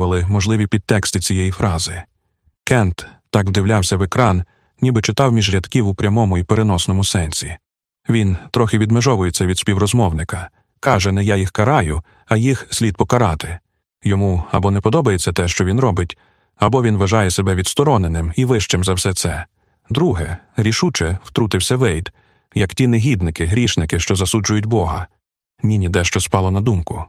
можливі підтексти цієї фрази. Кент так вдивлявся в екран, ніби читав між рядків у прямому і переносному сенсі. Він трохи відмежовується від співрозмовника, каже, не я їх караю, а їх слід покарати. Йому або не подобається те, що він робить, або він вважає себе відстороненим і вищим за все це. Друге, рішуче втрутився Вейд, як ті негідники, грішники, що засуджують Бога. Ніні дещо спало на думку.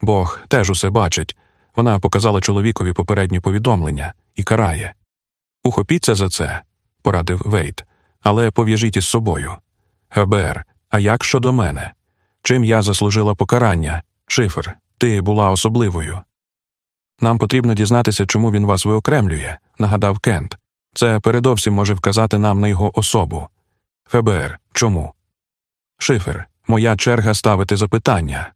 Бог теж усе бачить. Вона показала чоловікові попереднє повідомлення і карає. Ухопіться за це, порадив Вейт, але пов'яжіть із собою. ГБР, а як щодо мене? Чим я заслужила покарання? Шифр, ти була особливою. Нам потрібно дізнатися, чому він вас виокремлює, нагадав Кент. Це передовсім може вказати нам на його особу. ФБР, чому? Шифер, моя черга ставити запитання.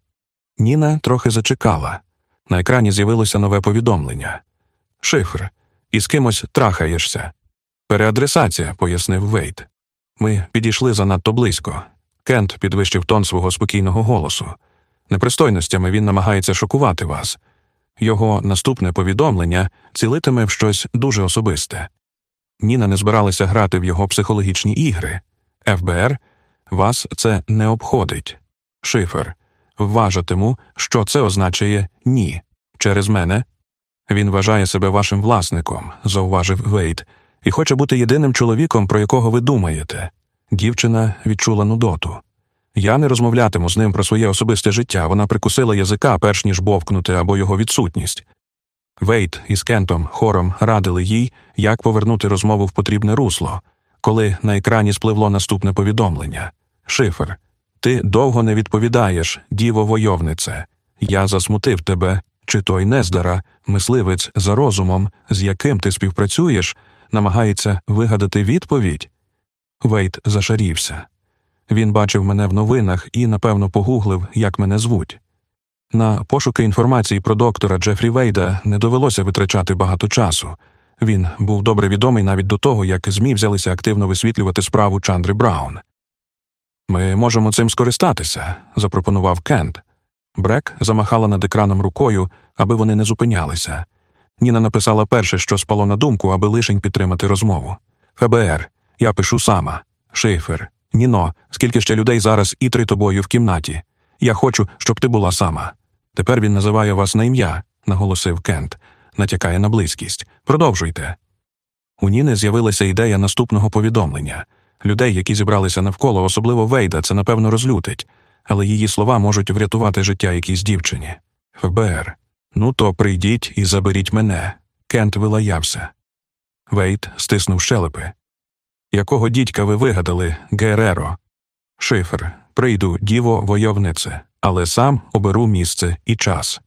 Ніна трохи зачекала. На екрані з'явилося нове повідомлення. Шифр, із кимось трахаєшся. Переадресація, пояснив Вейт. Ми підійшли занадто близько. Кент підвищив тон свого спокійного голосу. Непристойностями він намагається шокувати вас. Його наступне повідомлення цілитиме в щось дуже особисте. Ніна не збиралася грати в його психологічні ігри. ФБР вас це не обходить. Шифер. Вважатиму, що це означає ні. Через мене. Він вважає себе вашим власником, зауважив Вейт, і хоче бути єдиним чоловіком, про якого ви думаєте. Дівчина відчула нудоту. Я не розмовлятиму з ним про своє особисте життя. Вона прикусила язика, перш ніж бовкнути або його відсутність. Вейт із Кентом хором радили їй, як повернути розмову в потрібне русло, коли на екрані спливло наступне повідомлення Шифер, ти довго не відповідаєш, діво войовнице. Я засмутив тебе, чи той нездара, мисливець за розумом, з яким ти співпрацюєш, намагається вигадати відповідь. Вейт зашарівся. Він бачив мене в новинах і, напевно, погуглив, як мене звуть. На пошуки інформації про доктора Джефрі Вейда не довелося витрачати багато часу. Він був добре відомий навіть до того, як ЗМІ взялися активно висвітлювати справу Чандри Браун. Ми можемо цим скористатися, запропонував Кент. Брек замахала над екраном рукою, аби вони не зупинялися. Ніна написала перше, що спало на думку, аби лишень підтримати розмову. ФБР, я пишу сама. Шифер, Ніно, скільки ще людей зараз і три тобою в кімнаті. Я хочу, щоб ти була сама. Тепер він називає вас на ім'я, наголосив Кент, натякає на близькість. Продовжуйте. У Ніни з'явилася ідея наступного повідомлення. Людей, які зібралися навколо, особливо Вейда, це напевно розлютить, але її слова можуть врятувати життя якійсь дівчині. ФБР. Ну, то прийдіть і заберіть мене. Кент вилаявся. Вейд стиснув щелепи. Якого дідька ви вигадали, Гереро? Шифр. Прийду, діво, войовнице, але сам оберу місце і час.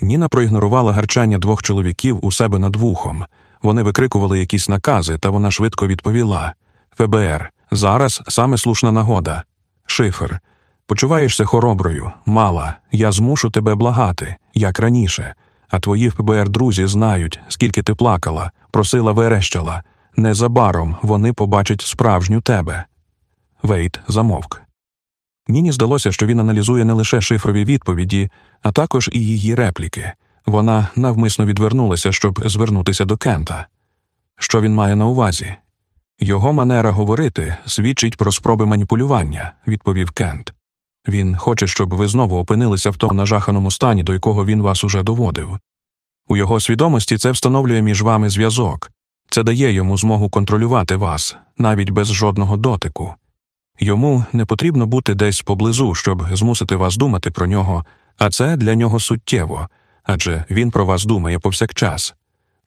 Ніна проігнорувала гарчання двох чоловіків у себе над вухом. Вони викрикували якісь накази, та вона швидко відповіла ФБР. Зараз саме слушна нагода. Шифр. Почуваєшся хороброю, мала. Я змушу тебе благати, як раніше. А твої ФБР друзі знають, скільки ти плакала, просила верещала. Незабаром вони побачать справжню тебе. Вейт замовк. Ніні здалося, що він аналізує не лише шифрові відповіді, а також і її репліки. Вона навмисно відвернулася, щоб звернутися до Кента. Що він має на увазі? Його манера говорити свідчить про спроби маніпулювання, відповів Кент. Він хоче, щоб ви знову опинилися в тому нажаханому стані, до якого він вас уже доводив. У його свідомості це встановлює між вами зв'язок, це дає йому змогу контролювати вас, навіть без жодного дотику. Йому не потрібно бути десь поблизу, щоб змусити вас думати про нього, а це для нього суттєво адже він про вас думає повсякчас.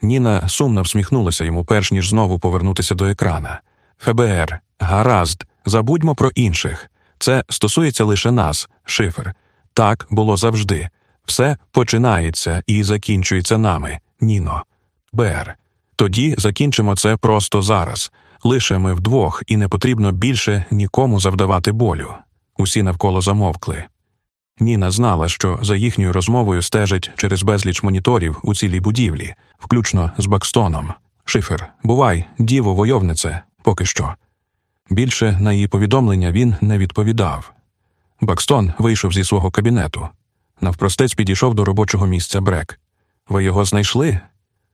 Ніна сумно всміхнулася йому, перш ніж знову повернутися до екрана. ФБР, гаразд, забудьмо про інших. Це стосується лише нас, шифр. Так було завжди. Все починається і закінчується нами, Ніно. БР. Тоді закінчимо це просто зараз. Лише ми вдвох, і не потрібно більше нікому завдавати болю. Усі навколо замовкли. Ніна знала, що за їхньою розмовою стежать через безліч моніторів у цілій будівлі, включно з Бакстоном. Шифер, бувай, діво, войовнице, поки що. Більше на її повідомлення він не відповідав. Бакстон вийшов зі свого кабінету. Навпростець підійшов до робочого місця Брек. Ви його знайшли?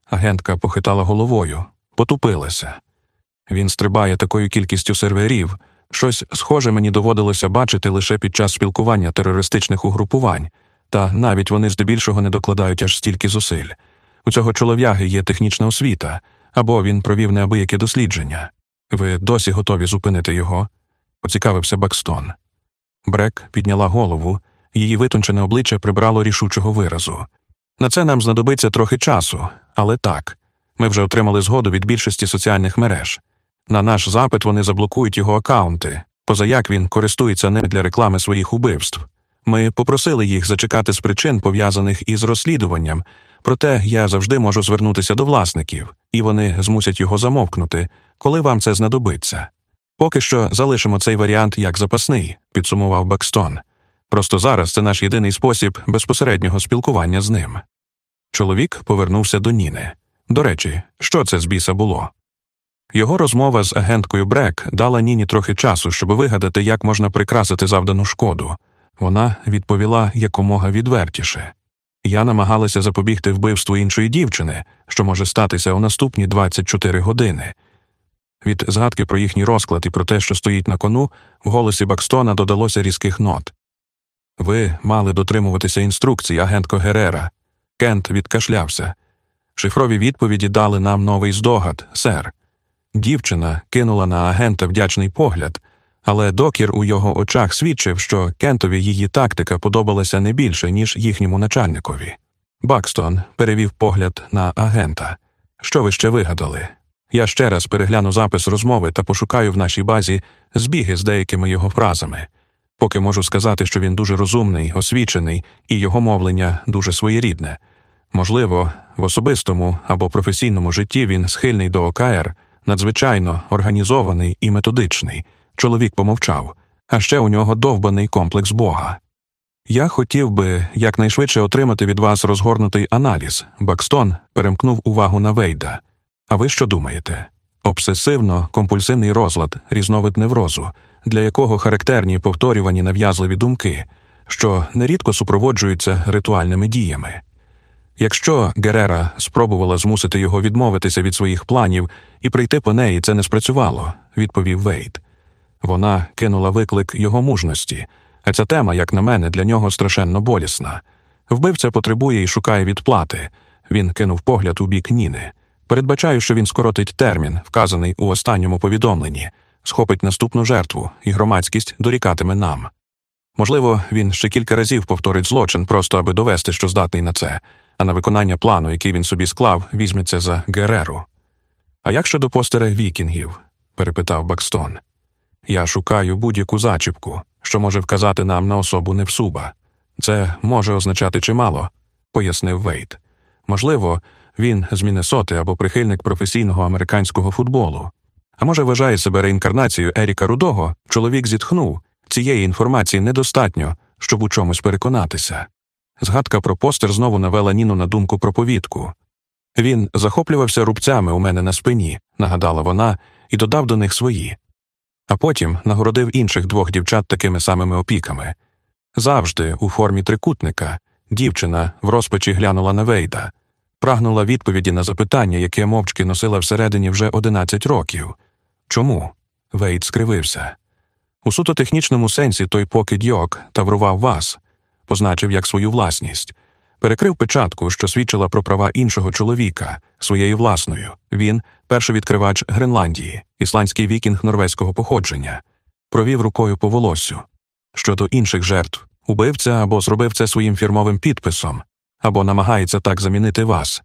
Агентка похитала головою, потупилася. Він стрибає такою кількістю серверів. Щось схоже мені доводилося бачити лише під час спілкування терористичних угрупувань, та навіть вони здебільшого не докладають аж стільки зусиль. У цього чолов'яги є технічна освіта, або він провів неабияке дослідження. Ви досі готові зупинити його? поцікавився Бакстон. Брек підняла голову, її витончене обличчя прибрало рішучого виразу. На це нам знадобиться трохи часу, але так. Ми вже отримали згоду від більшості соціальних мереж. На наш запит вони заблокують його акаунти, позаяк він користується ними для реклами своїх убивств. Ми попросили їх зачекати з причин, пов'язаних із розслідуванням, проте я завжди можу звернутися до власників, і вони змусять його замовкнути, коли вам це знадобиться. Поки що залишимо цей варіант як запасний, підсумував Бакстон. Просто зараз це наш єдиний спосіб безпосереднього спілкування з ним. Чоловік повернувся до Ніни. До речі, що це з біса було? Його розмова з агенткою Брек дала Ніні трохи часу, щоб вигадати, як можна прикрасити завдану шкоду. Вона відповіла якомога відвертіше. Я намагалася запобігти вбивству іншої дівчини, що може статися у наступні 24 години. Від згадки про їхній розклад і про те, що стоїть на кону, в голосі Бакстона додалося різких нот. Ви мали дотримуватися інструкцій, агентко Герера. Кент відкашлявся. Шифрові відповіді дали нам новий здогад, сер. Дівчина кинула на агента вдячний погляд, але докір у його очах свідчив, що Кентові її тактика подобалася не більше, ніж їхньому начальникові. Бакстон перевів погляд на агента. Що ви ще вигадали? Я ще раз перегляну запис розмови та пошукаю в нашій базі збіги з деякими його фразами, поки можу сказати, що він дуже розумний, освічений і його мовлення дуже своєрідне. Можливо, в особистому або професійному житті він схильний до ОКР, надзвичайно організований і методичний. Чоловік помовчав, а ще у нього довбаний комплекс Бога. Я хотів би якнайшвидше отримати від вас розгорнутий аналіз. Бакстон перемкнув увагу на Вейда. А ви що думаєте? Обсесивно компульсивний розлад, різновид неврозу, для якого характерні повторювані нав'язливі думки, що нерідко супроводжуються ритуальними діями. Якщо Герера спробувала змусити його відмовитися від своїх планів і прийти по неї, це не спрацювало, відповів Вейд. Вона кинула виклик його мужності, а ця тема, як на мене, для нього страшенно болісна. Вбивця потребує і шукає відплати. Він кинув погляд у бік Ніни. Передбачаю, що він скоротить термін, вказаний у останньому повідомленні, схопить наступну жертву, і громадськість дорікатиме нам. Можливо, він ще кілька разів повторить злочин, просто аби довести, що здатний на це, а на виконання плану, який він собі склав, візьметься за Гереру. А як щодо постера вікінгів? перепитав Бакстон. Я шукаю будь-яку зачіпку, що може вказати нам на особу Невсуба. Це може означати чимало, пояснив Вейт. Можливо, він з Міннесоти або прихильник професійного американського футболу. А може, вважає себе реінкарнацією Еріка Рудого, чоловік зітхнув цієї інформації недостатньо, щоб у чомусь переконатися. Згадка про постер знову навела Ніну на думку про повідку. Він захоплювався рубцями у мене на спині, нагадала вона, і додав до них свої. А потім нагородив інших двох дівчат такими самими опіками. Завжди, у формі трикутника, дівчина в розпачі глянула на Вейда, прагнула відповіді на запитання, яке мовчки носила всередині вже одинадцять років. Чому? Вейд скривився. У суто технічному сенсі той покид йок таврував вас, позначив як свою власність, перекрив печатку, що свідчила про права іншого чоловіка, своєю власною. Він перший відкривач Гренландії, ісландський вікінг норвезького походження, провів рукою по волоссю. Щодо інших жертв, убивця або зробив це своїм фірмовим підписом, або намагається так замінити вас.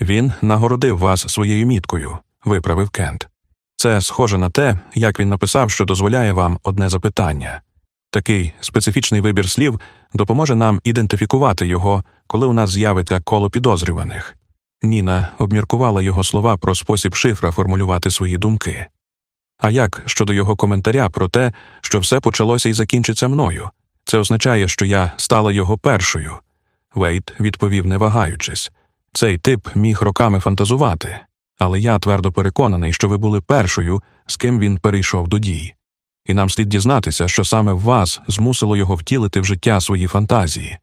Він нагородив вас своєю міткою, виправив Кент. Це схоже на те, як він написав, що дозволяє вам одне запитання. Такий специфічний вибір слів допоможе нам ідентифікувати його, коли у нас з'явиться коло підозрюваних. Ніна обміркувала його слова про спосіб шифра формулювати свої думки. А як щодо його коментаря про те, що все почалося і закінчиться мною? Це означає, що я стала його першою. Вейт відповів, не вагаючись. Цей тип міг роками фантазувати, але я твердо переконаний, що ви були першою, з ким він перейшов до дій. І нам слід дізнатися, що саме вас змусило його втілити в життя свої фантазії.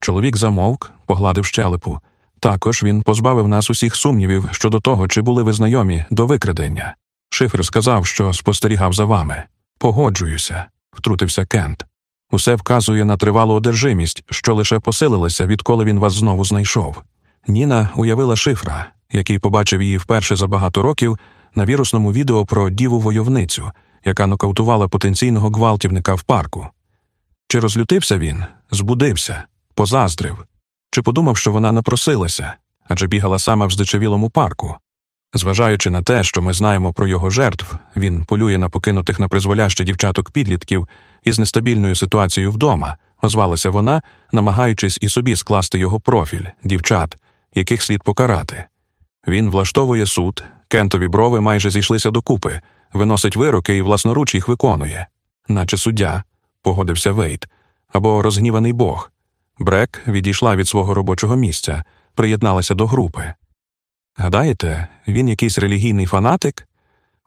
Чоловік замовк, погладив щелепу. Також він позбавив нас усіх сумнівів щодо того, чи були ви знайомі до викрадення. Шифр сказав, що спостерігав за вами. Погоджуюся, втрутився Кент. Усе вказує на тривалу одержимість, що лише посилилася, відколи він вас знову знайшов. Ніна уявила шифра, який побачив її вперше за багато років на вірусному відео про діву войовницю, яка нокаутувала потенційного гвалтівника в парку. Чи розлютився він, збудився, позаздрив, чи подумав, що вона напросилася, адже бігала саме в здичавілому парку. Зважаючи на те, що ми знаємо про його жертв, він полює на покинутих на призволяще дівчаток підлітків із нестабільною ситуацією вдома, озвалася вона, намагаючись і собі скласти його профіль, дівчат, яких слід покарати. Він влаштовує суд, кентові брови майже зійшлися докупи, виносить вироки і власноруч їх виконує, наче суддя, погодився Вейт, або розгніваний Бог. Брек відійшла від свого робочого місця, приєдналася до групи. Гадаєте, він якийсь релігійний фанатик?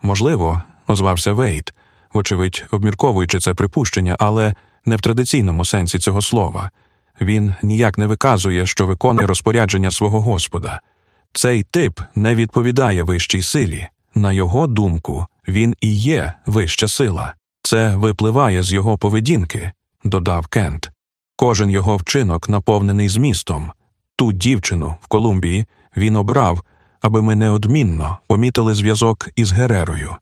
Можливо, озвався Вейт, вочевидь, обмірковуючи це припущення, але не в традиційному сенсі цього слова. Він ніяк не виказує, що виконує розпорядження свого Господа. Цей тип не відповідає вищій силі. На його думку, він і є вища сила. Це випливає з його поведінки, додав Кент. Кожен його вчинок наповнений змістом. Ту дівчину в Колумбії він обрав, аби ми неодмінно помітили зв'язок із Герерою.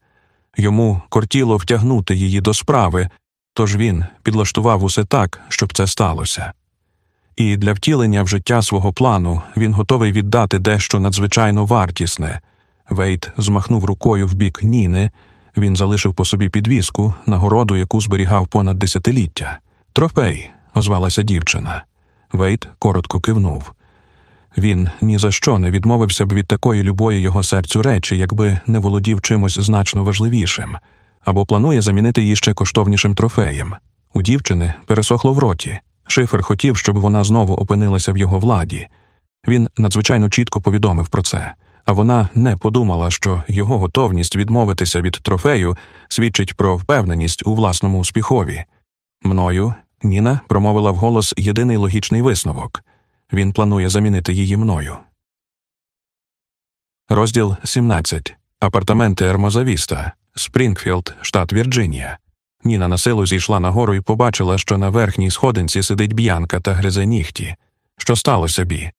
Йому кортіло втягнути її до справи, тож він підлаштував усе так, щоб це сталося. І для втілення в життя свого плану він готовий віддати дещо надзвичайно вартісне. Вейт змахнув рукою в бік Ніни, він залишив по собі підвіску, нагороду, яку зберігав понад десятиліття. Трофей, озвалася дівчина. Вейт коротко кивнув. Він ні за що не відмовився б від такої любої його серцю речі, якби не володів чимось значно важливішим, або планує замінити її ще коштовнішим трофеєм. У дівчини пересохло в роті. Шифер хотів, щоб вона знову опинилася в його владі. Він надзвичайно чітко повідомив про це, а вона не подумала, що його готовність відмовитися від трофею свідчить про впевненість у власному успіхові. Мною Ніна промовила вголос єдиний логічний висновок він планує замінити її мною. Розділ 17. Апартаменти Ермоза Віста, Спрінгфілд, штат Вірджинія. Ніна насилу зійшла нагору і побачила, що на верхній сходинці сидить Б'янка та гризе нігті. Що сталося, Бі?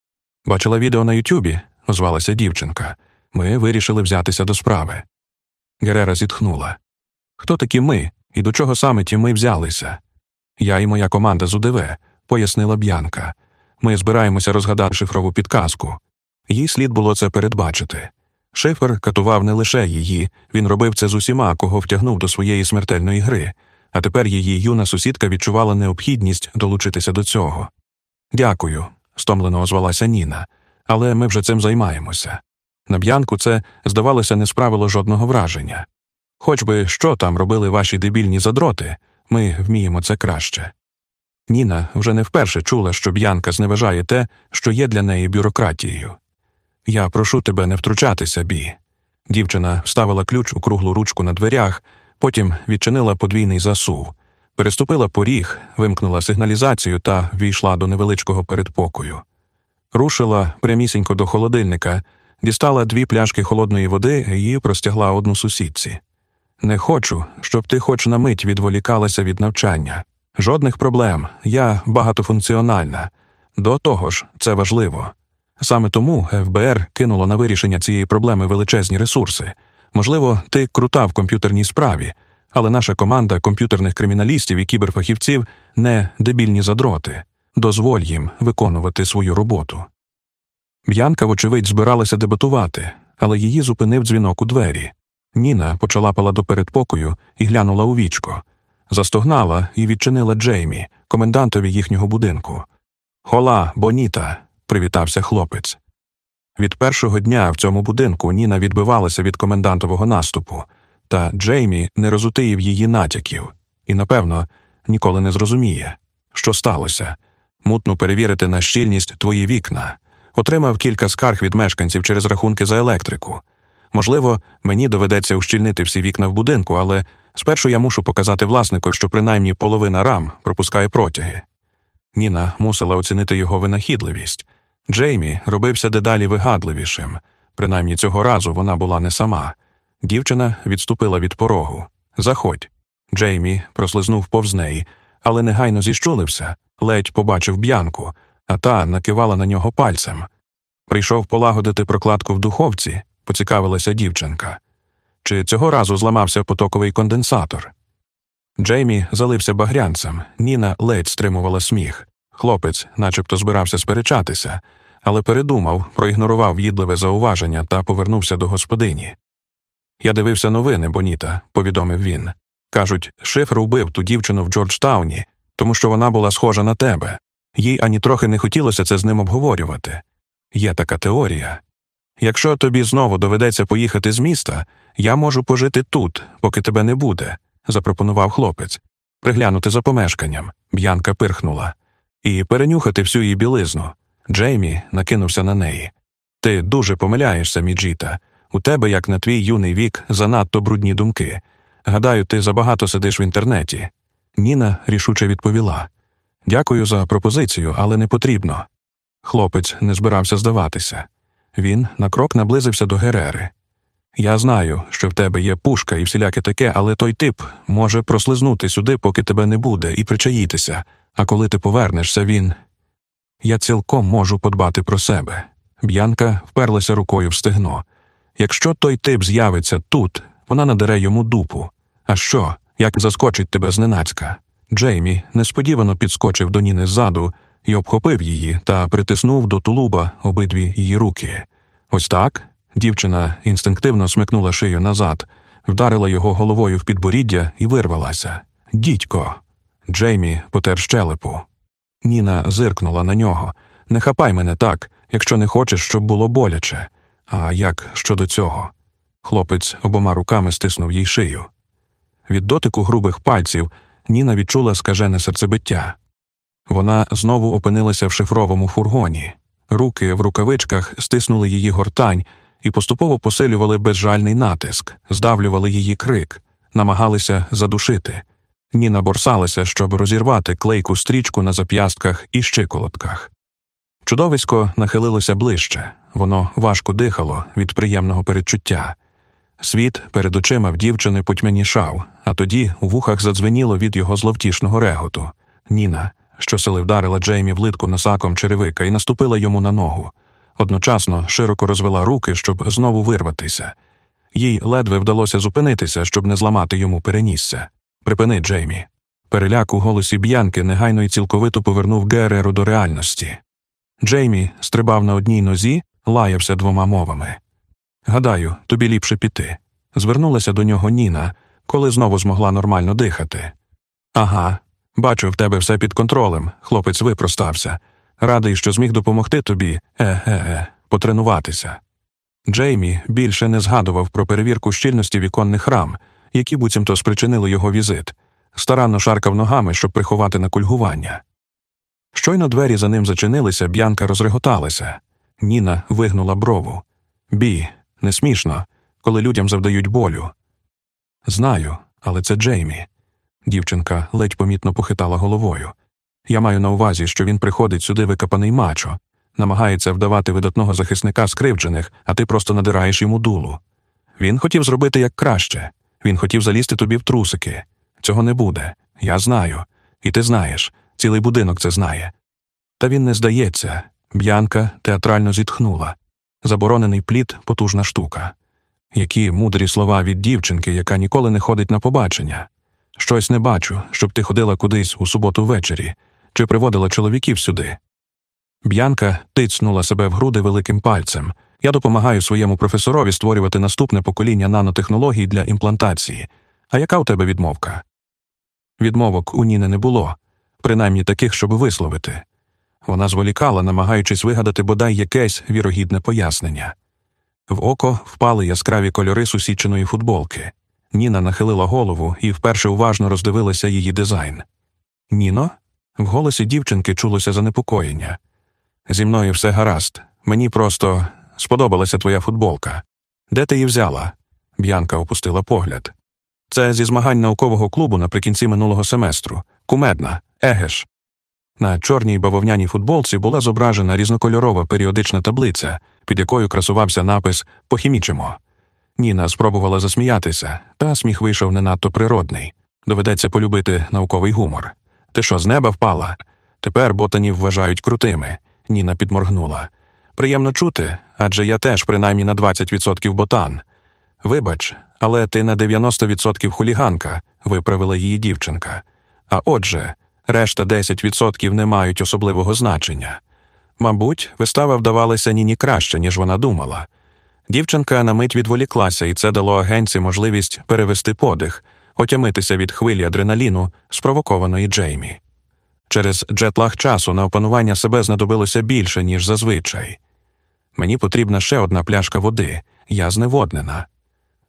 Бачила відео на Ютюбі, озвалася дівчинка. Ми вирішили взятися до справи. Герера зітхнула. Хто такі ми і до чого саме ті ми взялися? Я і моя команда з УДВ, пояснила б'янка. Ми збираємося розгадати шифрову підказку. Їй слід було це передбачити. Шифер катував не лише її, він робив це з усіма, кого втягнув до своєї смертельної гри, а тепер її юна сусідка відчувала необхідність долучитися до цього. Дякую, стомлено озвалася Ніна, але ми вже цим займаємося. На б'янку це, здавалося, не справило жодного враження. Хоч би що там робили ваші дебільні задроти, ми вміємо це краще. Ніна вже не вперше чула, що б'янка зневажає те, що є для неї бюрократією. Я прошу тебе не втручатися, бі. Дівчина вставила ключ у круглу ручку на дверях, потім відчинила подвійний засув, переступила поріг, вимкнула сигналізацію та війшла до невеличкого передпокою. Рушила прямісінько до холодильника, дістала дві пляшки холодної води і простягла одну сусідці. Не хочу, щоб ти хоч на мить відволікалася від навчання. Жодних проблем, я багатофункціональна. До того ж, це важливо. Саме тому ФБР кинуло на вирішення цієї проблеми величезні ресурси. Можливо, ти крута в комп'ютерній справі, але наша команда комп'ютерних криміналістів і кіберфахівців не дебільні задроти. Дозволь їм виконувати свою роботу. Б'янка, вочевидь, збиралася дебатувати, але її зупинив дзвінок у двері. Ніна почалапала до передпокою і глянула у вічко, застогнала і відчинила Джеймі, комендантові їхнього будинку. Хола, Боніта, привітався хлопець. Від першого дня в цьому будинку Ніна відбивалася від комендантового наступу, та Джеймі не розутиїв її натяків і, напевно, ніколи не зрозуміє, що сталося. Мутно перевірити на щільність твої вікна. Отримав кілька скарг від мешканців через рахунки за електрику. Можливо, мені доведеться ущільнити всі вікна в будинку, але спершу я мушу показати власнику, що принаймні половина рам пропускає протяги. Ніна мусила оцінити його винахідливість. Джеймі робився дедалі вигадливішим. Принаймні цього разу вона була не сама. Дівчина відступила від порогу. Заходь. Джеймі прослизнув повз неї, але негайно зіщулився, ледь побачив б'янку, а та накивала на нього пальцем. Прийшов полагодити прокладку в духовці, поцікавилася дівчинка. Чи цього разу зламався потоковий конденсатор? Джеймі залився багрянцем, Ніна ледь стримувала сміх. Хлопець, начебто, збирався сперечатися, але передумав, проігнорував в'їдливе зауваження та повернувся до господині. Я дивився новини, Боніта, повідомив він. Кажуть, шифр убив ту дівчину в Джорджтауні, тому що вона була схожа на тебе. Їй ані трохи не хотілося це з ним обговорювати. Є така теорія. Якщо тобі знову доведеться поїхати з міста, я можу пожити тут, поки тебе не буде, запропонував хлопець, приглянути за помешканням. Б'янка пирхнула, і перенюхати всю її білизну. Джеймі накинувся на неї. Ти дуже помиляєшся, Міджіта. У тебе, як на твій юний вік, занадто брудні думки. Гадаю, ти забагато сидиш в інтернеті. Ніна рішуче відповіла Дякую за пропозицію, але не потрібно. Хлопець не збирався здаватися. Він на крок наблизився до Герери. Я знаю, що в тебе є пушка і всіляке таке, але той тип може прослизнути сюди, поки тебе не буде, і причаїтися, а коли ти повернешся, він. Я цілком можу подбати про себе. Б'янка вперлася рукою в стегно. Якщо той тип з'явиться тут, вона надере йому дупу. А що, як заскочить тебе зненацька? Джеймі несподівано підскочив до Ніни ззаду і обхопив її та притиснув до тулуба обидві її руки. Ось так дівчина інстинктивно смикнула шию назад, вдарила його головою в підборіддя і вирвалася. Дідько. Джеймі потер щелепу. Ніна зиркнула на нього. Не хапай мене так, якщо не хочеш, щоб було боляче. А як щодо цього? Хлопець обома руками стиснув їй шию. Від дотику грубих пальців Ніна відчула скажене серцебиття. Вона знову опинилася в шифровому фургоні. Руки в рукавичках стиснули її гортань і поступово посилювали безжальний натиск, здавлювали її крик, намагалися задушити. Ніна борсалася, щоб розірвати клейку стрічку на зап'ястках і щиколотках. Чудовисько нахилилося ближче, воно важко дихало від приємного передчуття. Світ перед очима в дівчини потьмянішав, а тоді у вухах задзвеніло від його зловтішного реготу. Ніна, щосили вдарила Джеймі в литку носаком черевика і наступила йому на ногу. Одночасно широко розвела руки, щоб знову вирватися. Їй ледве вдалося зупинитися, щоб не зламати йому перенісся. Припини, Джеймі. Переляк у голосі б'янки негайно і цілковито повернув Гереру до реальності. Джеймі стрибав на одній нозі, лаявся двома мовами. Гадаю, тобі ліпше піти. Звернулася до нього Ніна, коли знову змогла нормально дихати. Ага, бачу, в тебе все під контролем, хлопець випростався. Радий, що зміг допомогти тобі, е-е-е, потренуватися. Джеймі більше не згадував про перевірку щільності віконних рам, які буцімто спричинили його візит, старанно шаркав ногами, щоб приховати накульгування. Щойно двері за ним зачинилися, б'янка розреготалася. Ніна вигнула брову. Бі, не смішно, коли людям завдають болю. Знаю, але це Джеймі. Дівчинка ледь помітно похитала головою. Я маю на увазі, що він приходить сюди викопаний мачо, намагається вдавати видатного захисника скривджених, а ти просто надираєш йому дулу. Він хотів зробити як краще, він хотів залізти тобі в трусики. Цього не буде. Я знаю. І ти знаєш, цілий будинок це знає. Та він не здається. Б'янка театрально зітхнула. Заборонений плід потужна штука. Які мудрі слова від дівчинки, яка ніколи не ходить на побачення. Щось не бачу, щоб ти ходила кудись у суботу ввечері, чи приводила чоловіків сюди. Б'янка тицнула себе в груди великим пальцем. Я допомагаю своєму професорові створювати наступне покоління нанотехнологій для імплантації. А яка у тебе відмовка? Відмовок у Ніни не було, принаймні таких, щоб висловити. Вона зволікала, намагаючись вигадати бодай якесь вірогідне пояснення. В око впали яскраві кольори сусіченої футболки. Ніна нахилила голову і вперше уважно роздивилася її дизайн. Ніно? В голосі дівчинки чулося занепокоєння. Зі мною все гаразд. Мені просто сподобалася твоя футболка. Де ти її взяла? Б'янка опустила погляд. Це зі змагань наукового клубу наприкінці минулого семестру. Кумедна, егеш. На чорній бавовняній футболці була зображена різнокольорова періодична таблиця, під якою красувався напис Похімічимо. Ніна спробувала засміятися, та сміх вийшов не надто природний. Доведеться полюбити науковий гумор. Ти що, з неба впала? Тепер ботанів вважають крутими. Ніна підморгнула. Приємно чути, адже я теж принаймні на 20% ботан. Вибач, але ти на 90% хуліганка, виправила її дівчинка. А отже, решта 10% не мають особливого значення. Мабуть, вистава вдавалася ніні краще, ніж вона думала. Дівчинка на мить відволіклася, і це дало агенці можливість перевести подих, отямитися від хвилі адреналіну, спровокованої Джеймі. Через джетлаг часу на опанування себе знадобилося більше, ніж зазвичай. Мені потрібна ще одна пляшка води, я зневоднена.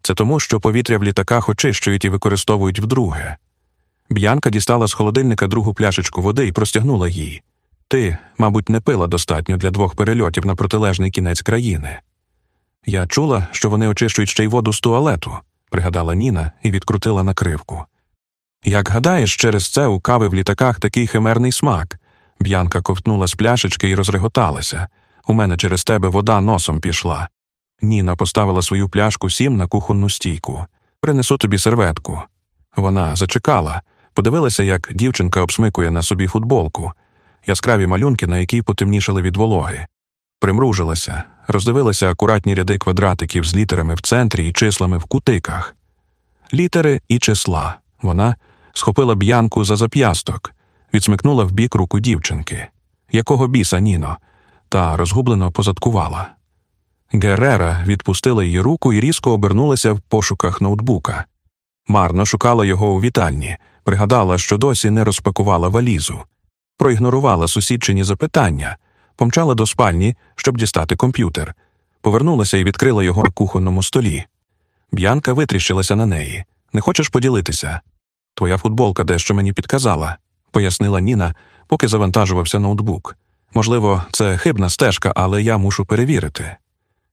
Це тому, що повітря в літаках очищують і використовують вдруге. Б'янка дістала з холодильника другу пляшечку води і простягнула їй. Ти, мабуть, не пила достатньо для двох перельотів на протилежний кінець країни. Я чула, що вони очищують ще й воду з туалету, пригадала Ніна і відкрутила накривку. Як гадаєш, через це у кави в літаках такий химерний смак. Б'янка ковтнула з пляшечки і розреготалася. У мене через тебе вода носом пішла. Ніна поставила свою пляшку сім на кухонну стійку. Принесу тобі серветку. Вона зачекала, подивилася, як дівчинка обсмикує на собі футболку, яскраві малюнки, на якій потемнішали від вологи. Примружилася, роздивилася акуратні ряди квадратиків з літерами в центрі і числами в кутиках. Літери і числа. Вона схопила б'янку за зап'ясток, відсмикнула в бік руку дівчинки. Якого біса, Ніно? Та розгублено позадкувала. Герера відпустила її руку і різко обернулася в пошуках ноутбука. Марно шукала його у вітальні, пригадала, що досі не розпакувала валізу, проігнорувала сусідчині запитання, помчала до спальні, щоб дістати комп'ютер, повернулася і відкрила його на кухонному столі. Б'янка витріщилася на неї. Не хочеш поділитися? Твоя футболка дещо мені підказала, пояснила Ніна, поки завантажувався ноутбук. Можливо, це хибна стежка, але я мушу перевірити.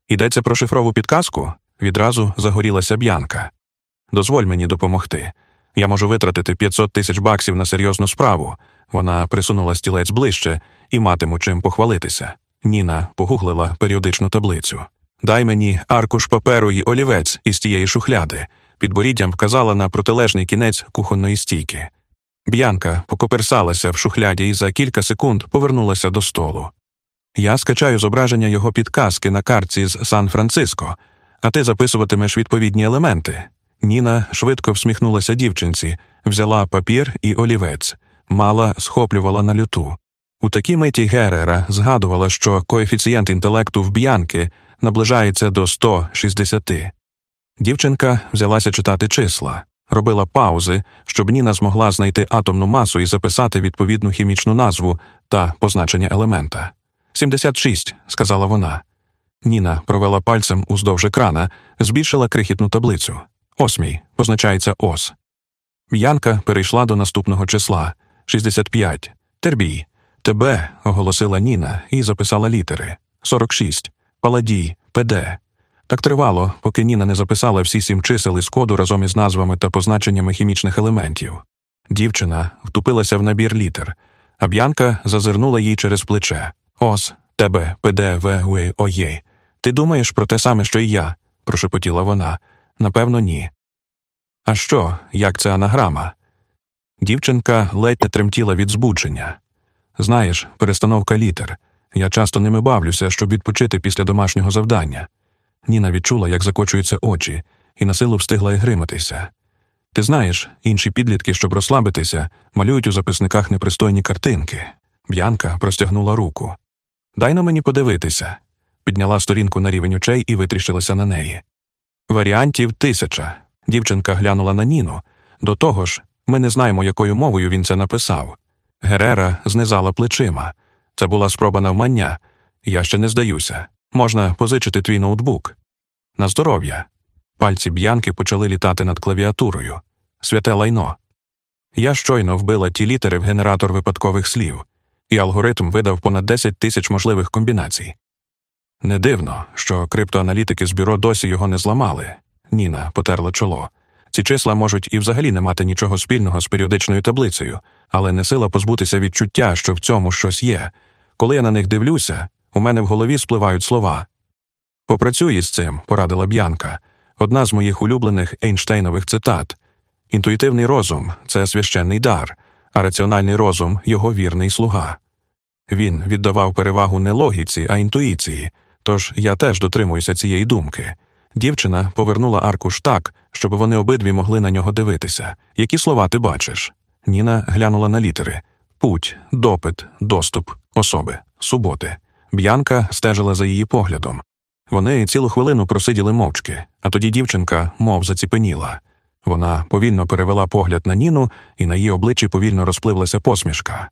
Йдеться про шифрову підказку? Відразу загорілася б'янка. Дозволь мені допомогти. Я можу витратити 500 тисяч баксів на серйозну справу. Вона присунула стілець ближче і матиму чим похвалитися. Ніна погуглила періодичну таблицю. Дай мені аркуш паперу і олівець із тієї шухляди. Підборіддям вказала на протилежний кінець кухонної стійки. Б'янка покоперсалася в шухляді і за кілька секунд повернулася до столу. Я скачаю зображення його підказки на картці з Сан Франциско, а ти записуватимеш відповідні елементи. Ніна швидко всміхнулася дівчинці, взяла папір і олівець, мала схоплювала на люту. У такій миті Герера згадувала, що коефіцієнт інтелекту в б'янки наближається до 160. Дівчинка взялася читати числа, робила паузи, щоб Ніна змогла знайти атомну масу і записати відповідну хімічну назву та позначення елемента. 76, сказала вона. Ніна провела пальцем уздовж екрана, збільшила крихітну таблицю. Осмій позначається ос. Янка перейшла до наступного числа 65. Тербій. Тебе, оголосила Ніна і записала літери 46. Паладій, ПД. Так тривало, поки Ніна не записала всі сім чисел із коду разом із назвами та позначеннями хімічних елементів. Дівчина втупилася в набір літер, а б'янка зазирнула їй через плече. Ос, тебе, ПД, В, В, ОЄ. Ти думаєш про те саме, що й я? прошепотіла вона. Напевно, ні. А що, як це анаграма? Дівчинка ледь не тремтіла від збудження. Знаєш, перестановка літер. Я часто ними бавлюся, щоб відпочити після домашнього завдання. Ніна відчула, як закочуються очі, і на силу встигла гриматися. Ти знаєш, інші підлітки, щоб розслабитися, малюють у записниках непристойні картинки. Б'янка простягнула руку. Дай на мені подивитися. Підняла сторінку на рівень очей і витріщилася на неї. Варіантів тисяча. Дівчинка глянула на Ніну. До того ж, ми не знаємо, якою мовою він це написав. Герера знизала плечима. Це була спроба навмання. Я ще не здаюся. Можна позичити твій ноутбук. На здоров'я. Пальці б'янки почали літати над клавіатурою. Святе лайно. Я щойно вбила ті літери в генератор випадкових слів, і алгоритм видав понад 10 тисяч можливих комбінацій. Не дивно, що криптоаналітики з бюро досі його не зламали. Ніна потерла чоло. Ці числа можуть і взагалі не мати нічого спільного з періодичною таблицею, але не сила позбутися відчуття, що в цьому щось є. Коли я на них дивлюся, у мене в голові спливають слова. Попрацюй із цим, порадила Б'янка, одна з моїх улюблених Ейнштейнових цитат. Інтуїтивний розум це священний дар, а раціональний розум його вірний слуга. Він віддавав перевагу не логіці, а інтуїції, тож я теж дотримуюся цієї думки. Дівчина повернула аркуш так, щоб вони обидві могли на нього дивитися. Які слова ти бачиш? Ніна глянула на літери путь, допит, доступ, особи, суботи. Б'янка стежила за її поглядом. Вони цілу хвилину просиділи мовчки, а тоді дівчинка мов заціпеніла. Вона повільно перевела погляд на Ніну, і на її обличчі повільно розпливлася посмішка.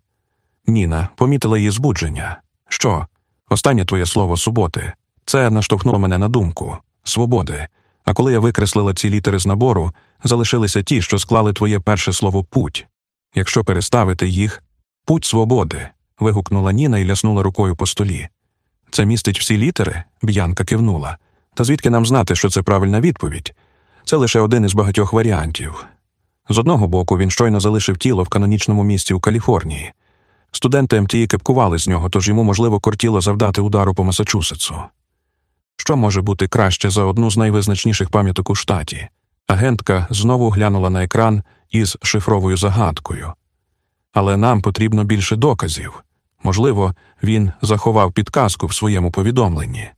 Ніна помітила її збудження. Що? Останнє твоє слово суботи. Це наштовхнуло мене на думку свободи. А коли я викреслила ці літери з набору, залишилися ті, що склали твоє перше слово путь. Якщо переставити їх, путь свободи. вигукнула Ніна і ляснула рукою по столі. Це містить всі літери? Б'янка кивнула. Та звідки нам знати, що це правильна відповідь? Це лише один із багатьох варіантів. З одного боку, він щойно залишив тіло в канонічному місті у Каліфорнії. Студенти МТІ кепкували з нього, тож йому, можливо, кортіло завдати удару по Масачусетсу. Що може бути краще за одну з найвизначніших пам'яток у штаті? Агентка знову глянула на екран із шифровою загадкою. Але нам потрібно більше доказів. Можливо, він заховав підказку в своєму повідомленні.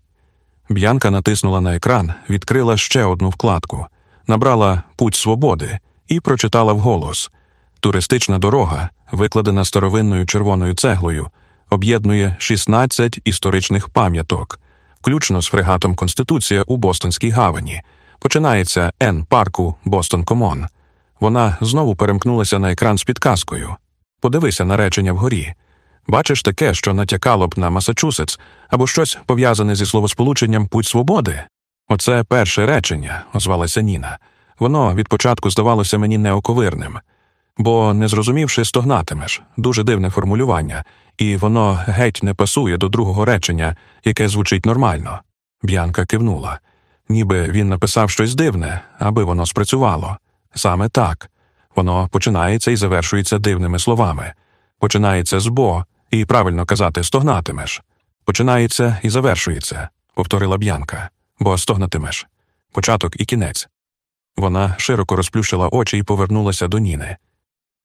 Б'янка натиснула на екран, відкрила ще одну вкладку, набрала Путь свободи і прочитала вголос Туристична дорога, викладена старовинною червоною цеглою, об'єднує 16 історичних пам'яток, включно з фрегатом Конституція у Бостонській гавані. Починається Н парку Бостон Комон. Вона знову перемкнулася на екран з підказкою. Подивися на речення вгорі. Бачиш таке, що натякало б на Масачусетс або щось пов'язане зі словосполученням Путь свободи? Оце перше речення, озвалася Ніна. Воно від початку здавалося мені неоковирним, бо, не зрозумівши, стогнатимеш дуже дивне формулювання, і воно геть не пасує до другого речення, яке звучить нормально. Б'янка кивнула. Ніби він написав щось дивне, аби воно спрацювало. Саме так. Воно починається і завершується дивними словами. Починається з бо, і правильно казати стогнатимеш. Починається і завершується, повторила б'янка, бо стогнатимеш. Початок і кінець. Вона широко розплющила очі і повернулася до Ніни.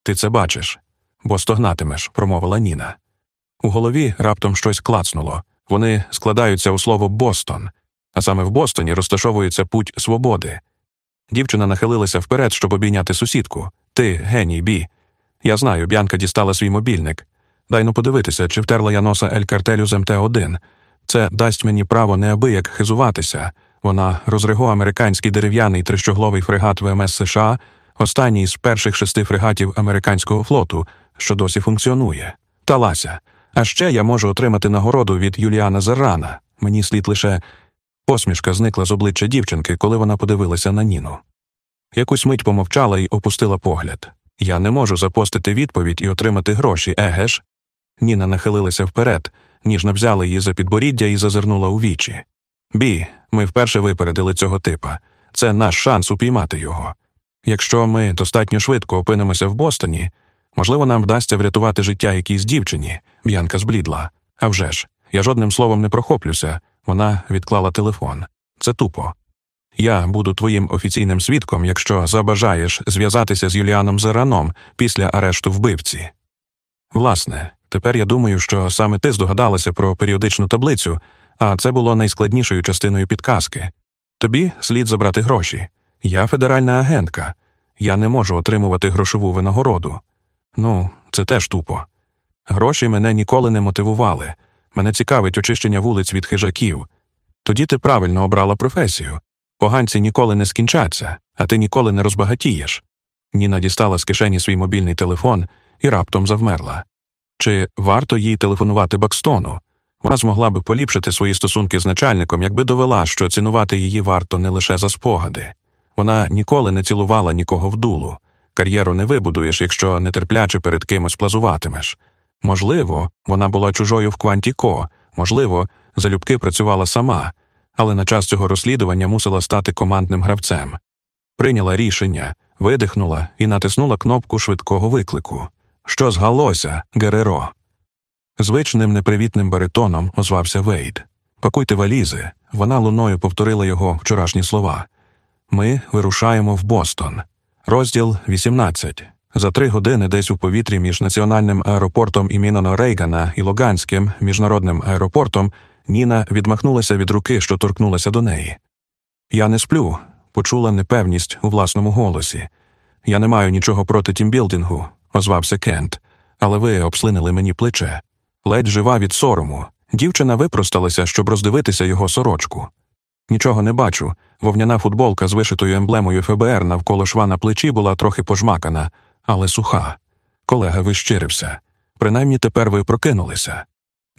Ти це бачиш, бо стогнатимеш, промовила Ніна. У голові раптом щось клацнуло. Вони складаються у слово Бостон, а саме в Бостоні розташовується путь свободи. Дівчина нахилилася вперед, щоб обійняти сусідку. Ти геній, Бі. Я знаю, Б'янка дістала свій мобільник. Дай-но подивитися, чи втерла я носа Ель картелю з МТІ. Це дасть мені право неабияк хизуватися. Вона розриго американський дерев'яний трищогловий фрегат ВМС США, останній з перших шести фрегатів американського флоту, що досі функціонує. Талася. А ще я можу отримати нагороду від Юліана Зеррана. Мені слід лише. Посмішка зникла з обличчя дівчинки, коли вона подивилася на Ніну. Якусь мить помовчала і опустила погляд. Я не можу запостити відповідь і отримати гроші, еге ж? Ніна нахилилася вперед, ніжно взяла її за підборіддя і зазирнула у вічі. Бі, ми вперше випередили цього типа. Це наш шанс упіймати його. Якщо ми достатньо швидко опинимося в Бостоні, можливо, нам вдасться врятувати життя якійсь дівчині, Б'янка зблідла. А вже ж, я жодним словом не прохоплюся. Вона відклала телефон. Це тупо. Я буду твоїм офіційним свідком, якщо забажаєш зв'язатися з Юліаном Зераном після арешту вбивці. Власне, тепер я думаю, що саме ти здогадалася про періодичну таблицю, а це було найскладнішою частиною підказки. Тобі слід забрати гроші. Я федеральна агентка. Я не можу отримувати грошову винагороду. Ну, це теж тупо. Гроші мене ніколи не мотивували. Мене цікавить очищення вулиць від хижаків. Тоді ти правильно обрала професію. Поганці ніколи не скінчаться, а ти ніколи не розбагатієш. Ніна дістала з кишені свій мобільний телефон і раптом завмерла. Чи варто їй телефонувати Бакстону? Вона змогла би поліпшити свої стосунки з начальником, якби довела, що цінувати її варто не лише за спогади. Вона ніколи не цілувала нікого в дупу. Кар'єру не вибудуєш, якщо нетерпляче перед кимось плазуватимеш. Можливо, вона була чужою в Квантіко, можливо, залюбки працювала сама, але на час цього розслідування мусила стати командним гравцем. Прийняла рішення, видихнула і натиснула кнопку швидкого виклику. Що згалося, Гереро? Звичним непривітним баритоном озвався Вейд. Пакуйте валізи. Вона луною повторила його вчорашні слова. Ми вирушаємо в Бостон. Розділ 18. За три години десь у повітрі між національним аеропортом іміноно Рейгана і Логанським міжнародним аеропортом Ніна відмахнулася від руки, що торкнулася до неї. Я не сплю, почула непевність у власному голосі. Я не маю нічого проти тімбілдингу, озвався Кент, але ви обслинили мені плече. Ледь жива від сорому. Дівчина випросталася, щоб роздивитися його сорочку. Нічого не бачу. Вовняна футболка з вишитою емблемою ФБР навколо шва на плечі була трохи пожмакана, але суха. Колега вищирився. Принаймні тепер ви прокинулися.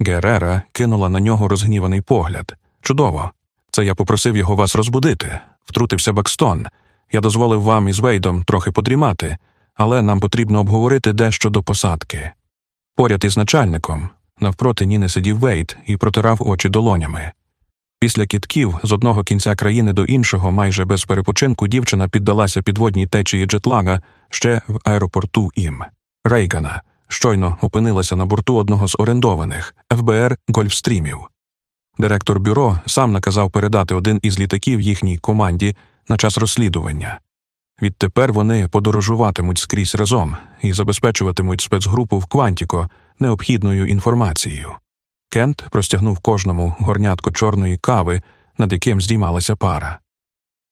Герера кинула на нього розгніваний погляд. Чудово. Це я попросив його вас розбудити. Втрутився Бакстон. Я дозволив вам із Вейдом трохи подрімати, але нам потрібно обговорити дещо до посадки. Поряд із начальником, навпроти Ніни сидів Вейд і протирав очі долонями. Після кітків з одного кінця країни до іншого, майже без перепочинку, дівчина піддалася підводній течії джетлага ще в аеропорту ім Рейгана. Щойно опинилася на борту одного з орендованих ФБР Гольфстрімів. Директор бюро сам наказав передати один із літаків їхній команді на час розслідування. Відтепер вони подорожуватимуть скрізь разом і забезпечуватимуть спецгрупу в Квантіко необхідною інформацією. Кент простягнув кожному горнятко чорної кави, над яким здіймалася пара.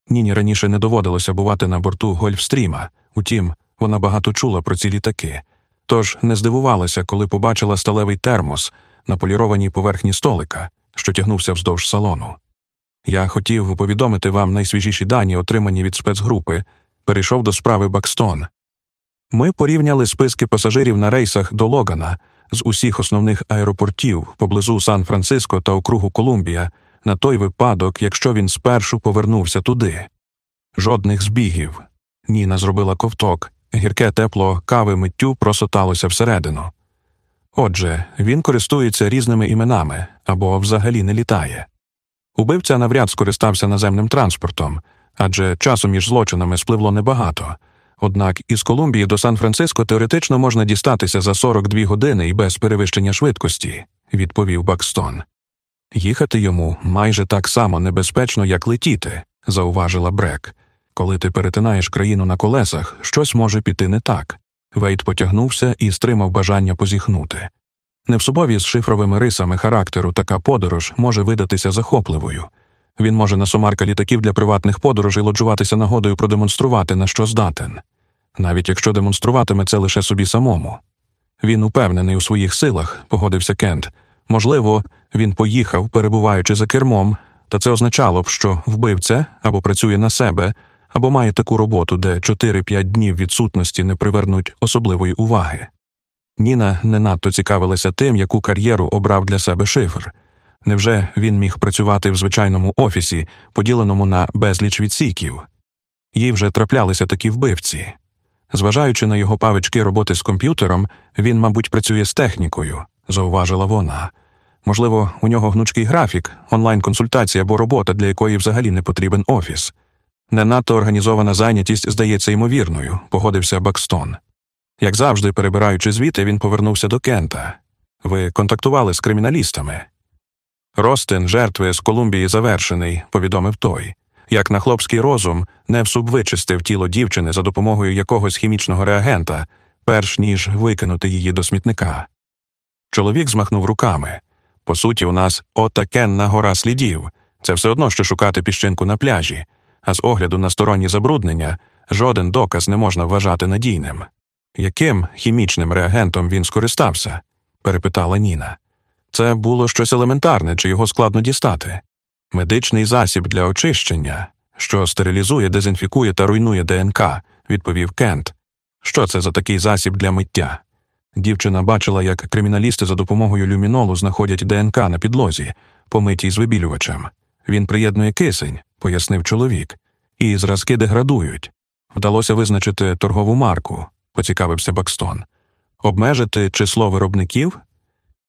Ніні раніше не доводилося бувати на борту Гольфстріма, утім, вона багато чула про ці літаки, тож не здивувалася, коли побачила сталевий термос на полірованій поверхні столика, що тягнувся вздовж салону. Я хотів повідомити вам найсвіжіші дані, отримані від спецгрупи, перейшов до справи Бакстон. Ми порівняли списки пасажирів на рейсах до Логана з усіх основних аеропортів поблизу Сан-Франциско та округу Колумбія на той випадок, якщо він спершу повернувся туди. Жодних збігів. Ніна зробила ковток, гірке тепло кави миттю просоталося всередину. Отже, він користується різними іменами або взагалі не літає. Убивця навряд скористався наземним транспортом, адже часу між злочинами спливло небагато. Однак із Колумбії до Сан-Франциско теоретично можна дістатися за 42 години і без перевищення швидкості, відповів Бакстон. Їхати йому майже так само небезпечно, як летіти, зауважила Брек. Коли ти перетинаєш країну на колесах, щось може піти не так. Вейт потягнувся і стримав бажання позіхнути. Не в собові з шифровими рисами характеру така подорож може видатися захопливою. Він може на сумарка літаків для приватних подорожей лоджуватися нагодою продемонструвати, на що здатен, навіть якщо демонструватиме це лише собі самому. Він упевнений у своїх силах, погодився Кент. Можливо, він поїхав, перебуваючи за кермом, та це означало б, що вбивця або працює на себе, або має таку роботу, де 4-5 днів відсутності не привернуть особливої уваги. Ніна не надто цікавилася тим, яку кар'єру обрав для себе шифр. Невже він міг працювати в звичайному офісі, поділеному на безліч відсіків? Їй вже траплялися такі вбивці. Зважаючи на його павички роботи з комп'ютером, він, мабуть, працює з технікою, зауважила вона. Можливо, у нього гнучкий графік, онлайн-консультація або робота, для якої взагалі не потрібен офіс. Не надто організована зайнятість здається ймовірною, погодився Бакстон. Як завжди, перебираючи звіти, він повернувся до Кента. Ви контактували з криміналістами. Ростин жертви з Колумбії завершений, повідомив той. Як на хлопський розум, Невсуб вичистив тіло дівчини за допомогою якогось хімічного реагента, перш ніж викинути її до смітника. Чоловік змахнув руками. По суті, у нас отакенна гора слідів. Це все одно, що шукати піщинку на пляжі, а з огляду на сторонні забруднення жоден доказ не можна вважати надійним. Яким хімічним реагентом він скористався? перепитала Ніна. Це було щось елементарне, чи його складно дістати. Медичний засіб для очищення, що стерилізує, дезінфікує та руйнує ДНК, відповів Кент. Що це за такий засіб для миття? Дівчина бачила, як криміналісти за допомогою люмінолу знаходять ДНК на підлозі, помитій з вибілювачем. Він приєднує кисень, пояснив чоловік, і зразки деградують. Вдалося визначити торгову марку, поцікавився Бакстон. Обмежити число виробників?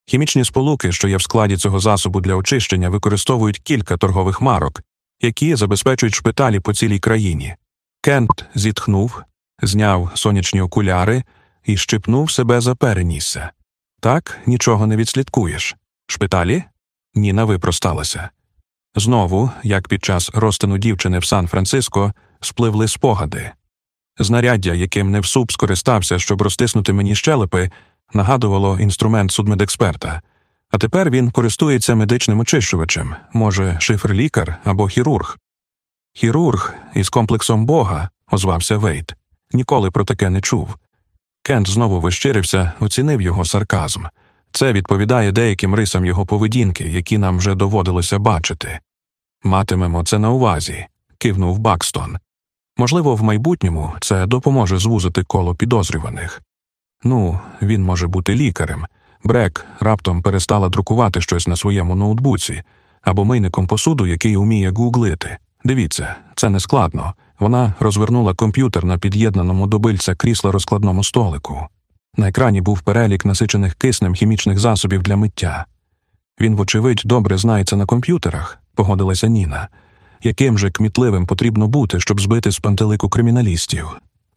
Хімічні сполуки, що є в складі цього засобу для очищення, використовують кілька торгових марок, які забезпечують шпиталі по цілій країні. Кент зітхнув, зняв сонячні окуляри і щипнув себе за перенісся. Так нічого не відслідкуєш. Шпиталі? Ніна випросталася. Знову, як під час розтину дівчини в Сан-Франциско, спливли спогади. Знаряддя, яким Невсуп скористався, щоб розтиснути мені щелепи, нагадувало інструмент судмедексперта. А тепер він користується медичним очищувачем, може, шифр-лікар або хірург. Хірург із комплексом Бога, озвався Вейт. Ніколи про таке не чув. Кент знову вищирився, оцінив його сарказм. Це відповідає деяким рисам його поведінки, які нам вже доводилося бачити. Матимемо це на увазі, кивнув Бакстон. Можливо, в майбутньому це допоможе звузити коло підозрюваних. Ну, він може бути лікарем. Брек раптом перестала друкувати щось на своєму ноутбуці або мийником посуду, який уміє гуглити. Дивіться, це не складно. Вона розвернула комп'ютер на під'єднаному до крісла розкладному столику. На екрані був перелік насичених киснем хімічних засобів для миття. Він, вочевидь, добре знається на комп'ютерах, погодилася Ніна. Яким же кмітливим потрібно бути, щоб збити з пантелику криміналістів?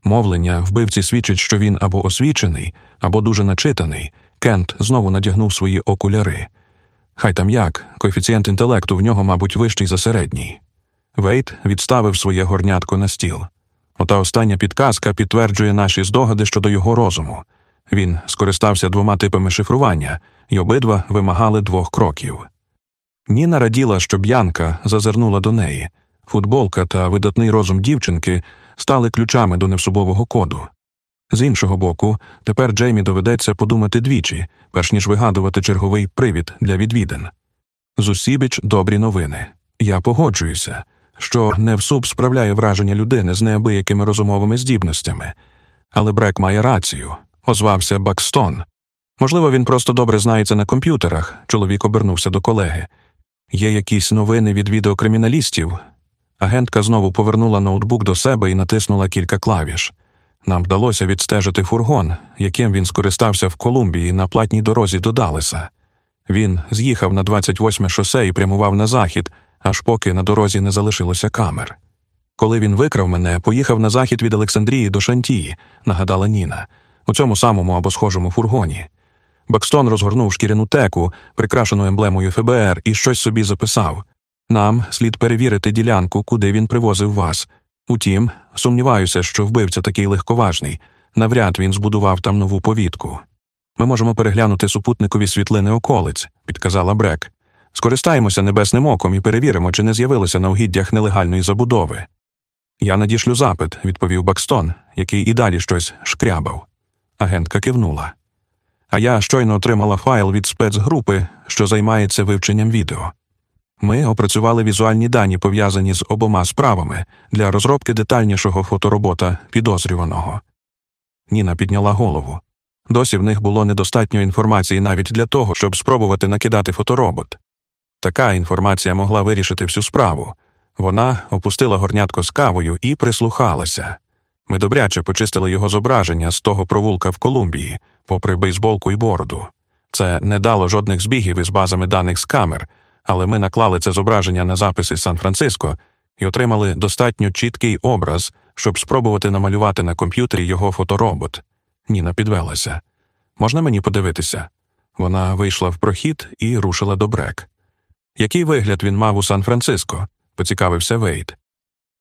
Мовлення вбивці свідчить, що він або освічений, або дуже начитаний. Кент знову надягнув свої окуляри. Хай там як, коефіцієнт інтелекту в нього, мабуть, вищий за середній. Вейт відставив своє горнятко на стіл. Ота остання підказка підтверджує наші здогади щодо його розуму. Він скористався двома типами шифрування, і обидва вимагали двох кроків. Ніна раділа, що б'янка зазирнула до неї. Футболка та видатний розум дівчинки стали ключами до невсубового коду. З іншого боку, тепер Джеймі доведеться подумати двічі, перш ніж вигадувати черговий привід для відвідин. Зусібіч добрі новини. Я погоджуюся, що Невсуб справляє враження людини з неабиякими розумовими здібностями, але Брек має рацію, озвався Бакстон. Можливо, він просто добре знається на комп'ютерах. Чоловік обернувся до колеги. Є якісь новини від відеокриміналістів. Агентка знову повернула ноутбук до себе і натиснула кілька клавіш. Нам вдалося відстежити фургон, яким він скористався в Колумбії на платній дорозі до Далеса. Він з'їхав на 28 шосе і прямував на захід, аж поки на дорозі не залишилося камер. Коли він викрав мене, поїхав на захід від Олександрії до Шантії, нагадала Ніна, у цьому самому або схожому фургоні. Бакстон розгорнув шкіряну теку, прикрашену емблемою ФБР, і щось собі записав нам слід перевірити ділянку, куди він привозив вас. Утім, сумніваюся, що вбивця такий легковажний. Навряд він збудував там нову повітку. Ми можемо переглянути супутникові світлини околиць, підказала Брек. Скористаємося небесним оком і перевіримо, чи не з'явилося на угіддях нелегальної забудови. Я надішлю запит, відповів Бакстон, який і далі щось шкрябав. Агентка кивнула. А я щойно отримала файл від спецгрупи, що займається вивченням відео. Ми опрацювали візуальні дані, пов'язані з обома справами для розробки детальнішого фоторобота підозрюваного. Ніна підняла голову. Досі в них було недостатньо інформації навіть для того, щоб спробувати накидати фоторобот. Така інформація могла вирішити всю справу. Вона опустила горнятко з кавою і прислухалася. Ми добряче почистили його зображення з того провулка в Колумбії, попри бейсболку і бороду. Це не дало жодних збігів із базами даних з камер, але ми наклали це зображення на записи Сан-Франциско і отримали достатньо чіткий образ, щоб спробувати намалювати на комп'ютері його фоторобот. Ніна підвелася. Можна мені подивитися? Вона вийшла в прохід і рушила до брек. Який вигляд він мав у Сан-Франциско? поцікавився Вейт.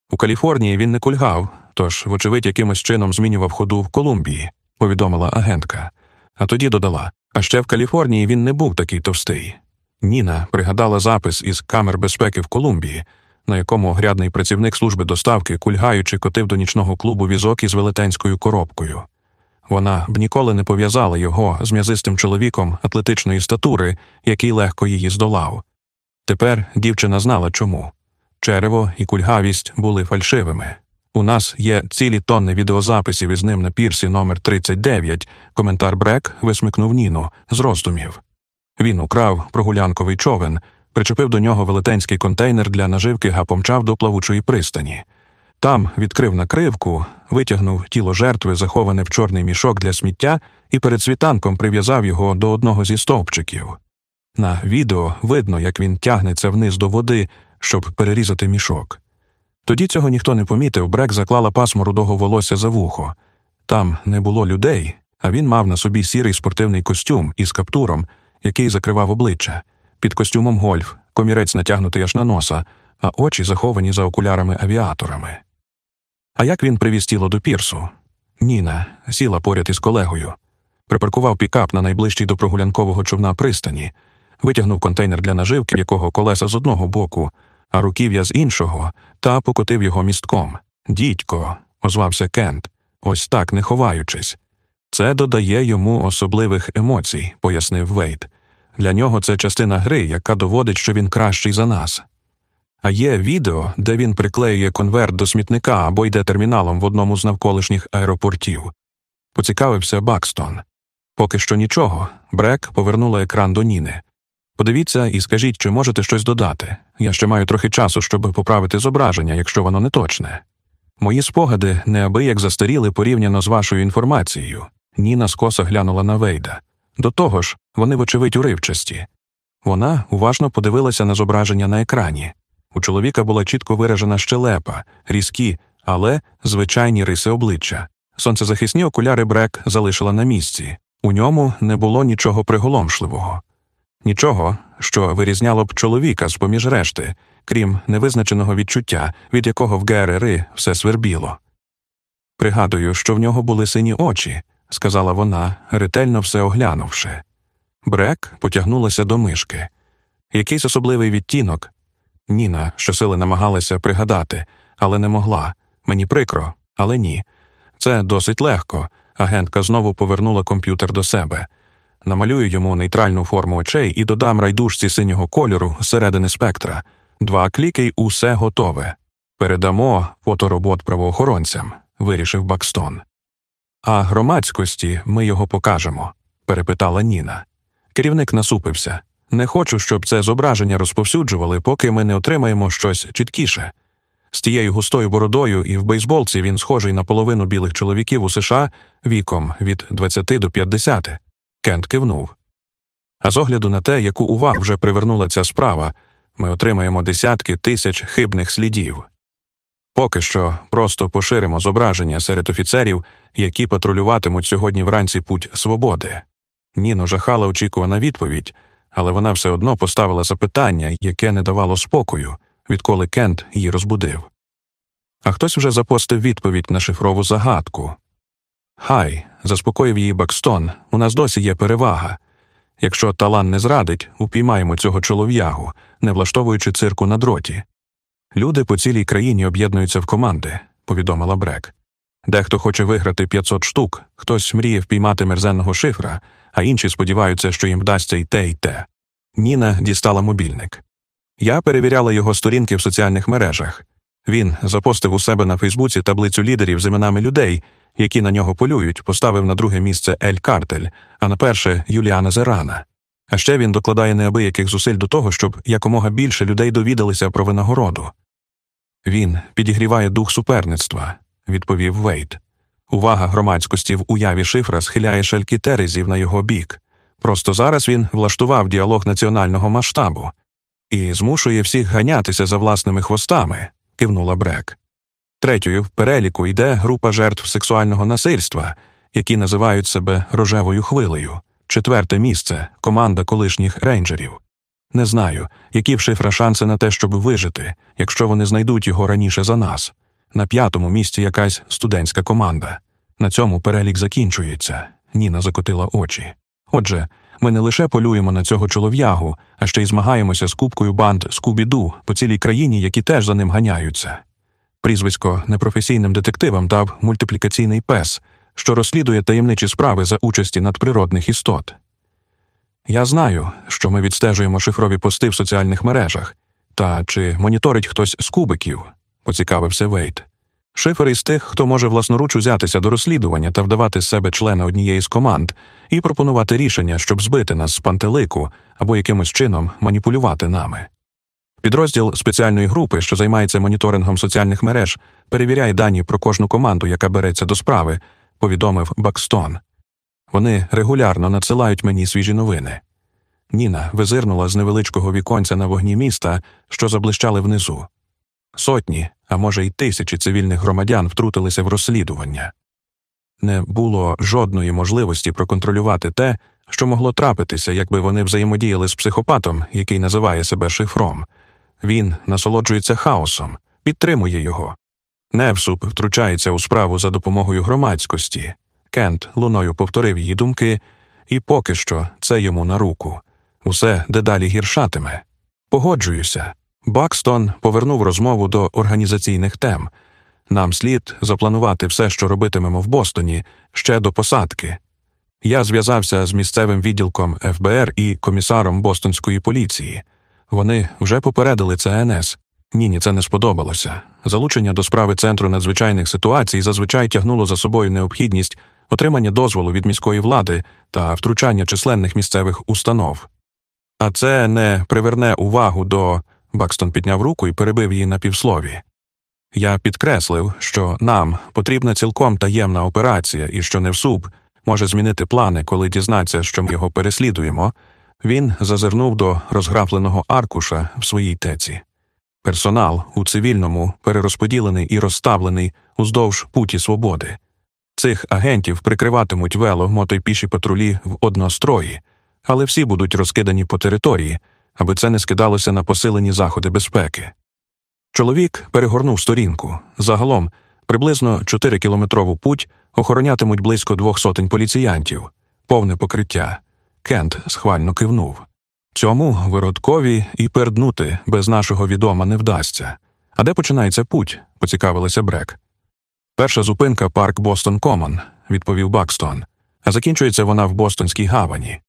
У Каліфорнії він не кульгав, тож, вочевидь, якимось чином змінював ходу в Колумбії, повідомила агентка. А тоді додала а ще в Каліфорнії він не був такий товстий. Ніна пригадала запис із камер безпеки в Колумбії, на якому грядний працівник служби доставки, кульгаючи, котив до нічного клубу візок із велетенською коробкою. Вона б ніколи не пов'язала його з м'язистим чоловіком атлетичної статури, який легко її здолав. Тепер дівчина знала чому. Черево і кульгавість були фальшивими. У нас є цілі тонни відеозаписів із ним на пірсі номер 39 Коментар Брек висмикнув Ніну з роздумів. Він украв прогулянковий човен, причепив до нього велетенський контейнер для наживки га помчав до плавучої пристані. Там відкрив накривку, витягнув тіло жертви, заховане в чорний мішок для сміття, і перед світанком прив'язав його до одного зі стовпчиків. На відео видно, як він тягнеться вниз до води, щоб перерізати мішок. Тоді цього ніхто не помітив, Брек заклала пасмо рудого волосся за вухо. Там не було людей, а він мав на собі сірий спортивний костюм із каптуром, який закривав обличчя, під костюмом гольф, комірець натягнутий аж на носа, а очі заховані за окулярами авіаторами. А як він привіз тіло до пірсу? Ніна сіла поряд із колегою, припаркував пікап на найближчій до прогулянкового човна пристані, витягнув контейнер для наживки, якого колеса з одного боку, а руків'я з іншого, та покотив його містком. Дідько, озвався Кент, ось так не ховаючись. Це додає йому особливих емоцій, пояснив Вейт. Для нього це частина гри, яка доводить, що він кращий за нас. А є відео, де він приклеює конверт до смітника або йде терміналом в одному з навколишніх аеропортів. Поцікавився Бакстон. Поки що нічого. Брек повернула екран до Ніни. Подивіться і скажіть, чи можете щось додати. Я ще маю трохи часу, щоб поправити зображення, якщо воно не точне. Мої спогади неабияк застаріли порівняно з вашою інформацією. Ніна скоса глянула на Вейда. До того ж, вони, вочевидь, уривчасті. Вона уважно подивилася на зображення на екрані. У чоловіка була чітко виражена щелепа, різкі, але звичайні риси обличчя. Сонцезахисні окуляри Брек залишила на місці. У ньому не було нічого приголомшливого, нічого, що вирізняло б чоловіка з поміж решти, крім невизначеного відчуття, від якого в ГРРи все свербіло. Пригадую, що в нього були сині очі, сказала вона, ретельно все оглянувши. Брек потягнулася до мишки. Якийсь особливий відтінок. Ніна щосили намагалася пригадати, але не могла. Мені прикро, але ні. Це досить легко. Агентка знову повернула комп'ютер до себе. Намалюю йому нейтральну форму очей і додам райдушці синього кольору зсередини спектра. Два кліки й усе готове. Передамо фоторобот правоохоронцям, вирішив Бакстон. А громадськості ми його покажемо, перепитала Ніна. Керівник насупився. Не хочу, щоб це зображення розповсюджували, поки ми не отримаємо щось чіткіше. З тією густою бородою і в бейсболці він схожий на половину білих чоловіків у США віком від 20 до 50. Кент кивнув. А з огляду на те, яку увагу вже привернула ця справа, ми отримаємо десятки тисяч хибних слідів. Поки що просто поширимо зображення серед офіцерів, які патрулюватимуть сьогодні вранці путь свободи. Ніно жахала очікувана відповідь, але вона все одно поставила запитання, яке не давало спокою, відколи Кент її розбудив. А хтось вже запостив відповідь на шифрову загадку. Хай, заспокоїв її Бакстон, у нас досі є перевага. Якщо талан не зрадить, упіймаємо цього чолов'ягу, не влаштовуючи цирку на дроті. Люди по цілій країні об'єднуються в команди, повідомила Брек. Дехто хоче виграти 500 штук, хтось мріє впіймати мерзенного шифра, а інші сподіваються, що їм вдасться й те, й те. Ніна дістала мобільник. Я перевіряла його сторінки в соціальних мережах. Він запостив у себе на Фейсбуці таблицю лідерів з іменами людей, які на нього полюють, поставив на друге місце Ель Картель, а на перше Юліана Зерана. А ще він докладає неабияких зусиль до того, щоб якомога більше людей довідалися про винагороду. Він підігріває дух суперництва, відповів Вейт. Увага громадськості в уяві шифра схиляє шальки терезів на його бік. Просто зараз він влаштував діалог національного масштабу і змушує всіх ганятися за власними хвостами, кивнула Брек. Третьою в переліку йде група жертв сексуального насильства, які називають себе рожевою хвилею. Четверте місце команда колишніх рейнджерів. Не знаю, які в шифра шанси на те, щоб вижити, якщо вони знайдуть його раніше за нас. На п'ятому місці якась студентська команда. На цьому перелік закінчується. Ніна закотила очі. Отже, ми не лише полюємо на цього чолов'ягу, а ще й змагаємося з кубкою банд Скубіду по цілій країні, які теж за ним ганяються. Прізвисько непрофесійним детективам дав мультиплікаційний пес, що розслідує таємничі справи за участі надприродних істот. Я знаю, що ми відстежуємо шифрові пости в соціальних мережах, та чи моніторить хтось з кубиків, поцікавився Вейт. Шифер із тих, хто може власноруч узятися до розслідування та вдавати з себе члена однієї з команд і пропонувати рішення, щоб збити нас з пантелику або якимось чином маніпулювати нами. Підрозділ спеціальної групи, що займається моніторингом соціальних мереж, перевіряє дані про кожну команду, яка береться до справи, повідомив Бакстон. Вони регулярно надсилають мені свіжі новини. Ніна визирнула з невеличкого віконця на вогні міста, що заблищали внизу. Сотні, а може, й тисячі цивільних громадян втрутилися в розслідування. Не було жодної можливості проконтролювати те, що могло трапитися, якби вони взаємодіяли з психопатом, який називає себе шифром. Він насолоджується хаосом, підтримує його. Невсуп втручається у справу за допомогою громадськості. Кент луною повторив її думки, і поки що це йому на руку. Усе дедалі гіршатиме. Погоджуюся. Бакстон повернув розмову до організаційних тем. Нам слід запланувати все, що робитимемо в Бостоні, ще до посадки. Я зв'язався з місцевим відділком ФБР і комісаром Бостонської поліції. Вони вже попередили ЦНС. Ніні це не сподобалося. Залучення до справи Центру надзвичайних ситуацій зазвичай тягнуло за собою необхідність отримання дозволу від міської влади та втручання численних місцевих установ. А це не приверне увагу до. Бакстон підняв руку і перебив її на півслові. Я підкреслив, що нам потрібна цілком таємна операція і що Невсуб може змінити плани, коли дізнається, що ми його переслідуємо. Він зазирнув до розграпленого аркуша в своїй теці. Персонал у цивільному перерозподілений і розставлений уздовж путі свободи. Цих агентів прикриватимуть вело мотойпіші патрулі в однострої, але всі будуть розкидані по території, аби це не скидалося на посилені заходи безпеки. Чоловік перегорнув сторінку. Загалом приблизно 4-кілометрову путь охоронятимуть близько двох сотень поліціянтів, повне покриття. Кент схвально кивнув. Цьому виродкові і перднути без нашого відома не вдасться. А де починається путь? поцікавилася Брек. Перша зупинка парк Бостон Комон, відповів Бакстон, а закінчується вона в Бостонській гавані.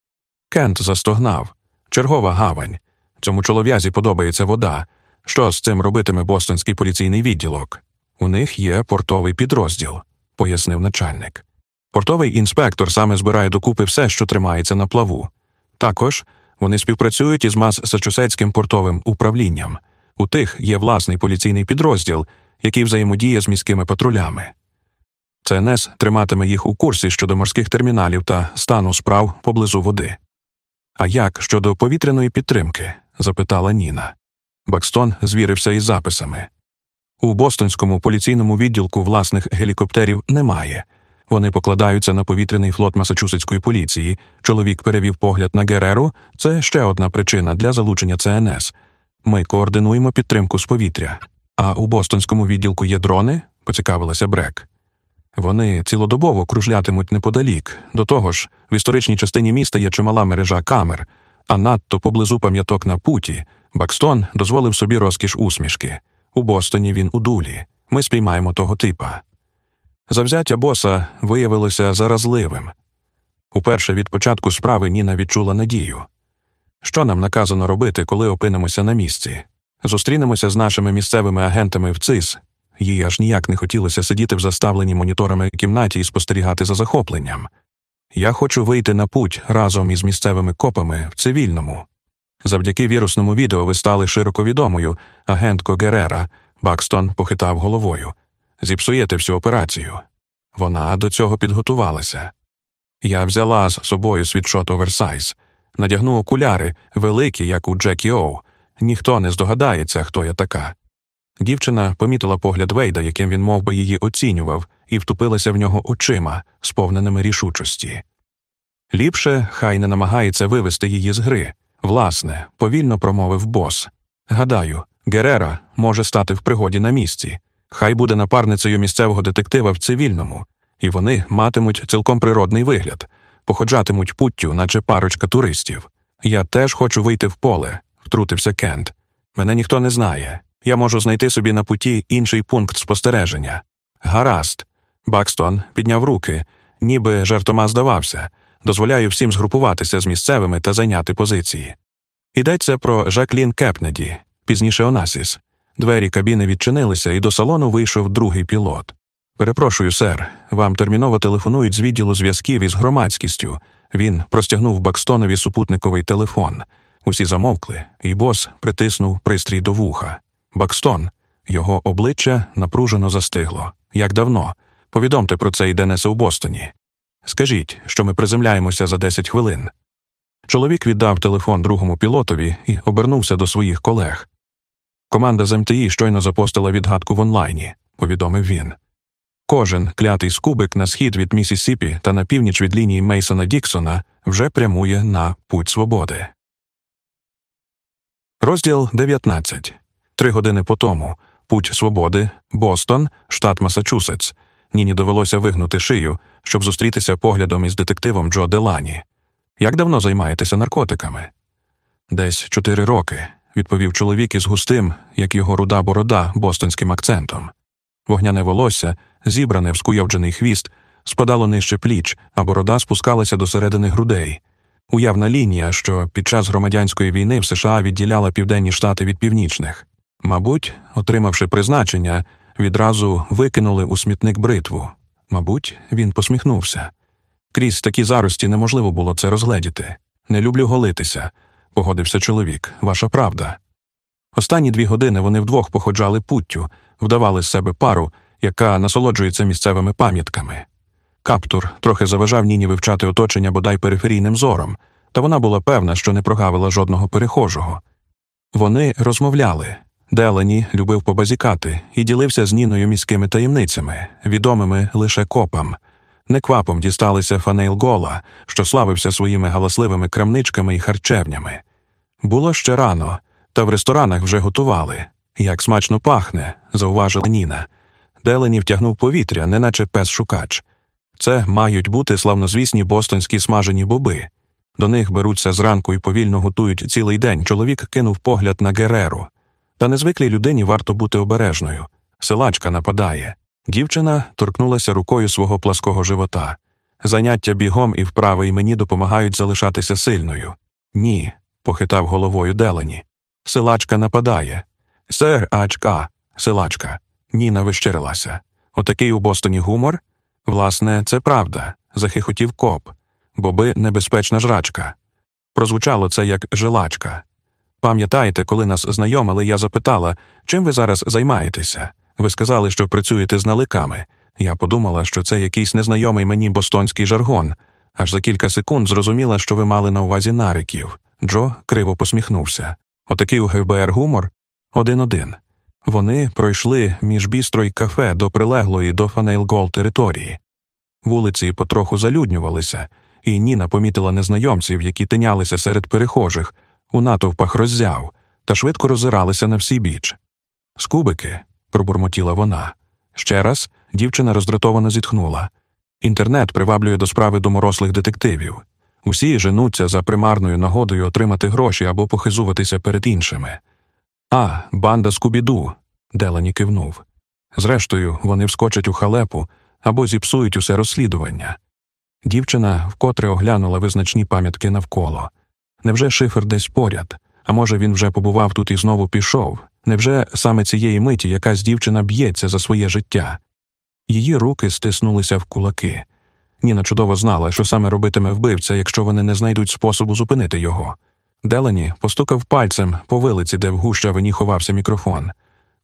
Кент застогнав. Чергова гавань. Цьому чолов'язі подобається вода. Що з цим робитиме Бостонський поліційний відділок? У них є портовий підрозділ, пояснив начальник. Портовий інспектор саме збирає докупи все, що тримається на плаву. Також вони співпрацюють із Массачусетським портовим управлінням. У тих є власний поліційний підрозділ, який взаємодіє з міськими патрулями. ЦНС триматиме їх у курсі щодо морських терміналів та стану справ поблизу води. А як щодо повітряної підтримки? запитала Ніна. Бакстон звірився із записами. У Бостонському поліційному відділку власних гелікоптерів немає. Вони покладаються на повітряний флот Масачусетської поліції. Чоловік перевів погляд на Гереру. Це ще одна причина для залучення ЦНС. Ми координуємо підтримку з повітря. А у Бостонському відділку є дрони? поцікавилася Брек. Вони цілодобово кружлятимуть неподалік. До того ж, в історичній частині міста є чимала мережа камер, а надто поблизу пам'яток на путі. Бакстон дозволив собі розкіш усмішки. У Бостоні він у дулі. Ми спіймаємо того типа. Завзяття боса виявилося заразливим. Уперше від початку справи Ніна відчула надію. Що нам наказано робити, коли опинимося на місці? Зустрінемося з нашими місцевими агентами в ЦИС. Їй аж ніяк не хотілося сидіти в заставленій моніторами кімнаті і спостерігати за захопленням. Я хочу вийти на путь разом із місцевими копами в цивільному. Завдяки вірусному відео ви стали широко відомою, агентко Герера. Бакстон похитав головою. Зіпсуєте всю операцію. Вона до цього підготувалася. Я взяла з собою світшот оверсайз, надягну окуляри, великі, як у Джекі Оу. Ніхто не здогадається, хто я така. Дівчина помітила погляд Вейда, яким він мов би, її оцінював, і втупилася в нього очима, сповненими рішучості. Ліпше хай не намагається вивести її з гри. Власне, повільно промовив бос. Гадаю, Герера може стати в пригоді на місці. Хай буде напарницею місцевого детектива в цивільному, і вони матимуть цілком природний вигляд, походжатимуть путтю, наче парочка туристів. Я теж хочу вийти в поле, втрутився Кент. Мене ніхто не знає. Я можу знайти собі на путі інший пункт спостереження. Гаразд. Бакстон підняв руки, ніби жартома здавався. Дозволяю всім згрупуватися з місцевими та зайняти позиції. Йдеться про Жаклін Кепнеді, пізніше Онасіс. Двері кабіни відчинилися, і до салону вийшов другий пілот. Перепрошую, сер, вам терміново телефонують з відділу зв'язків із громадськістю. Він простягнув Бакстонові супутниковий телефон. Усі замовкли, і бос притиснув пристрій до вуха. Бакстон, його обличчя напружено застигло. Як давно? Повідомте про це і Денеса у Бостоні. Скажіть, що ми приземляємося за 10 хвилин. Чоловік віддав телефон другому пілотові і обернувся до своїх колег. Команда з МТІ щойно запостила відгадку в онлайні, повідомив він. Кожен клятий скубик на схід від Місісіпі та на північ від лінії Мейсона Діксона вже прямує на путь свободи. Розділ 19. Три години по тому. Путь свободи, Бостон, штат Масачусетс. Ніні довелося вигнути шию, щоб зустрітися поглядом із детективом Джо Делані. Як давно займаєтеся наркотиками? Десь чотири роки, відповів чоловік із густим, як його руда борода, бостонським акцентом. Вогняне волосся, зібране в скуйовджений хвіст, спадало нижче пліч, а борода спускалася до середини грудей. Уявна лінія, що під час громадянської війни в США відділяла південні штати від північних. Мабуть, отримавши призначення, відразу викинули у смітник бритву. Мабуть, він посміхнувся. Крізь такі зарості неможливо було це розгледіти. Не люблю голитися, погодився чоловік. Ваша правда. Останні дві години вони вдвох походжали путтю, вдавали з себе пару, яка насолоджується місцевими пам'ятками. Каптур трохи заважав Ніні вивчати оточення бодай периферійним зором, та вона була певна, що не прогавила жодного перехожого. Вони розмовляли. Делені любив побазікати і ділився з Ніною міськими таємницями, відомими лише копам. Неквапом дісталися Фанейл Гола, що славився своїми галасливими крамничками і харчевнями. Було ще рано, та в ресторанах вже готували. Як смачно пахне, зауважила Ніна. Делені втягнув повітря, неначе пес шукач. Це мають бути славнозвісні бостонські смажені боби. До них беруться зранку і повільно готують цілий день. Чоловік кинув погляд на Гереру. Та незвиклій людині варто бути обережною. Силачка нападає. Дівчина торкнулася рукою свого плаского живота. Заняття бігом і вправи і мені допомагають залишатися сильною. Ні, похитав головою Делені. Силачка нападає. Сер Ачка, силачка. Ніна вищирилася. Отакий у Бостоні гумор? Власне, це правда, захихотів коп. Боби небезпечна жрачка. Прозвучало це як жилачка. Пам'ятаєте, коли нас знайомили, я запитала, чим ви зараз займаєтеся? Ви сказали, що працюєте з наликами. Я подумала, що це якийсь незнайомий мені бостонський жаргон. Аж за кілька секунд зрозуміла, що ви мали на увазі нариків. Джо криво посміхнувся. Отакий у ГБР гумор один-один. Вони пройшли між бістро й кафе до прилеглої до Фанейлгол території. Вулиці потроху залюднювалися, і Ніна помітила незнайомців, які тинялися серед перехожих, у натовпах роззяв, та швидко роззиралися на всі біч. Скубики, пробурмотіла вона. Ще раз дівчина роздратовано зітхнула. Інтернет приваблює до справи доморослих детективів. Усі женуться за примарною нагодою отримати гроші або похизуватися перед іншими. А, банда Скубіду, Делані кивнув. Зрештою, вони вскочать у халепу або зіпсують усе розслідування. Дівчина вкотре оглянула визначні пам'ятки навколо. Невже шифер десь поряд? А може, він вже побував тут і знову пішов? Невже саме цієї миті якась дівчина б'ється за своє життя? Її руки стиснулися в кулаки. Ніна чудово знала, що саме робитиме вбивця, якщо вони не знайдуть способу зупинити його. Делані постукав пальцем по вилиці, де в гущавині ховався мікрофон.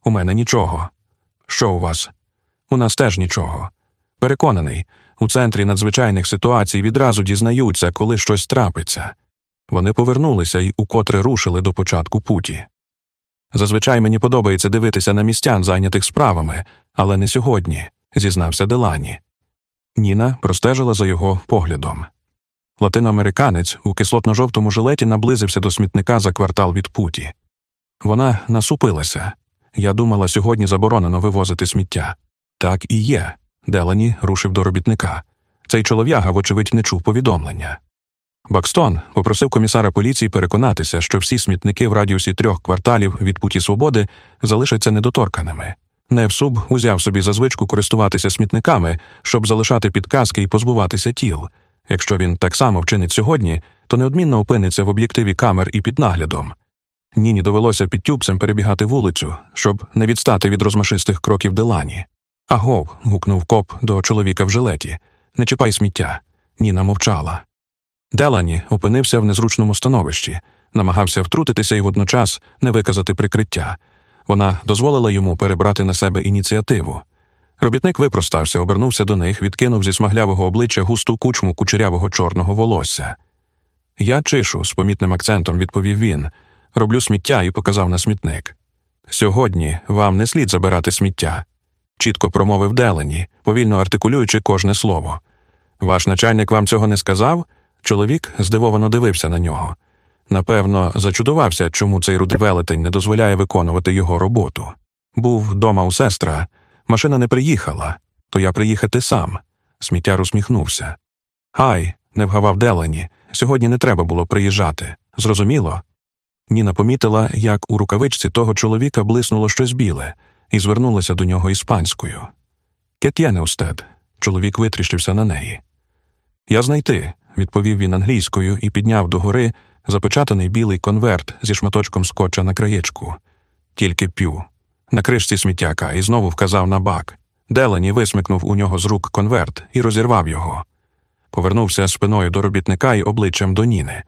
У мене нічого. Що у вас? У нас теж нічого. Переконаний, у центрі надзвичайних ситуацій відразу дізнаються, коли щось трапиться. Вони повернулися і укотре рушили до початку путі. Зазвичай мені подобається дивитися на містян, зайнятих справами, але не сьогодні, зізнався Делані. Ніна простежила за його поглядом. Латиноамериканець у кислотно-жовтому жилеті наблизився до смітника за квартал від путі. Вона насупилася. Я думала, сьогодні заборонено вивозити сміття. Так і є. Делані рушив до робітника. Цей чолов'яга, вочевидь, не чув повідомлення. Бакстон попросив комісара поліції переконатися, що всі смітники в радіусі трьох кварталів від путі свободи залишаться недоторканими. Невсуб узяв собі за звичку користуватися смітниками, щоб залишати підказки і позбуватися тіл. Якщо він так само вчинить сьогодні, то неодмінно опиниться в об'єктиві камер і під наглядом. Ніні довелося під тюбцем перебігати вулицю, щоб не відстати від розмашистих кроків Делані. Агов. гукнув коп до чоловіка в жилеті. Не чіпай сміття. Ніна мовчала. Делані опинився в незручному становищі, намагався втрутитися і водночас не виказати прикриття. Вона дозволила йому перебрати на себе ініціативу. Робітник випростався, обернувся до них, відкинув зі смаглявого обличчя густу кучму кучерявого чорного волосся. Я чишу, з помітним акцентом відповів він. Роблю сміття і показав на смітник. Сьогодні вам не слід забирати сміття, чітко промовив Делені, повільно артикулюючи кожне слово. Ваш начальник вам цього не сказав? Чоловік здивовано дивився на нього. Напевно, зачудувався, чому цей рудий велетень не дозволяє виконувати його роботу. Був дома у сестра, машина не приїхала, то я приїхати сам. Сміттяр усміхнувся. Гай, не вгавав Делені, сьогодні не треба було приїжджати. Зрозуміло? Ніна помітила, як у рукавичці того чоловіка блиснуло щось біле, і звернулася до нього іспанською. Кет'яне устед. Чоловік витріщився на неї. Я знайти, відповів він англійською і підняв догори запечатаний білий конверт зі шматочком скотча на краєчку. Тільки п'ю. На кришці сміттяка і знову вказав на бак. Делані висмикнув у нього з рук конверт і розірвав його. Повернувся спиною до робітника і обличчям до Ніни.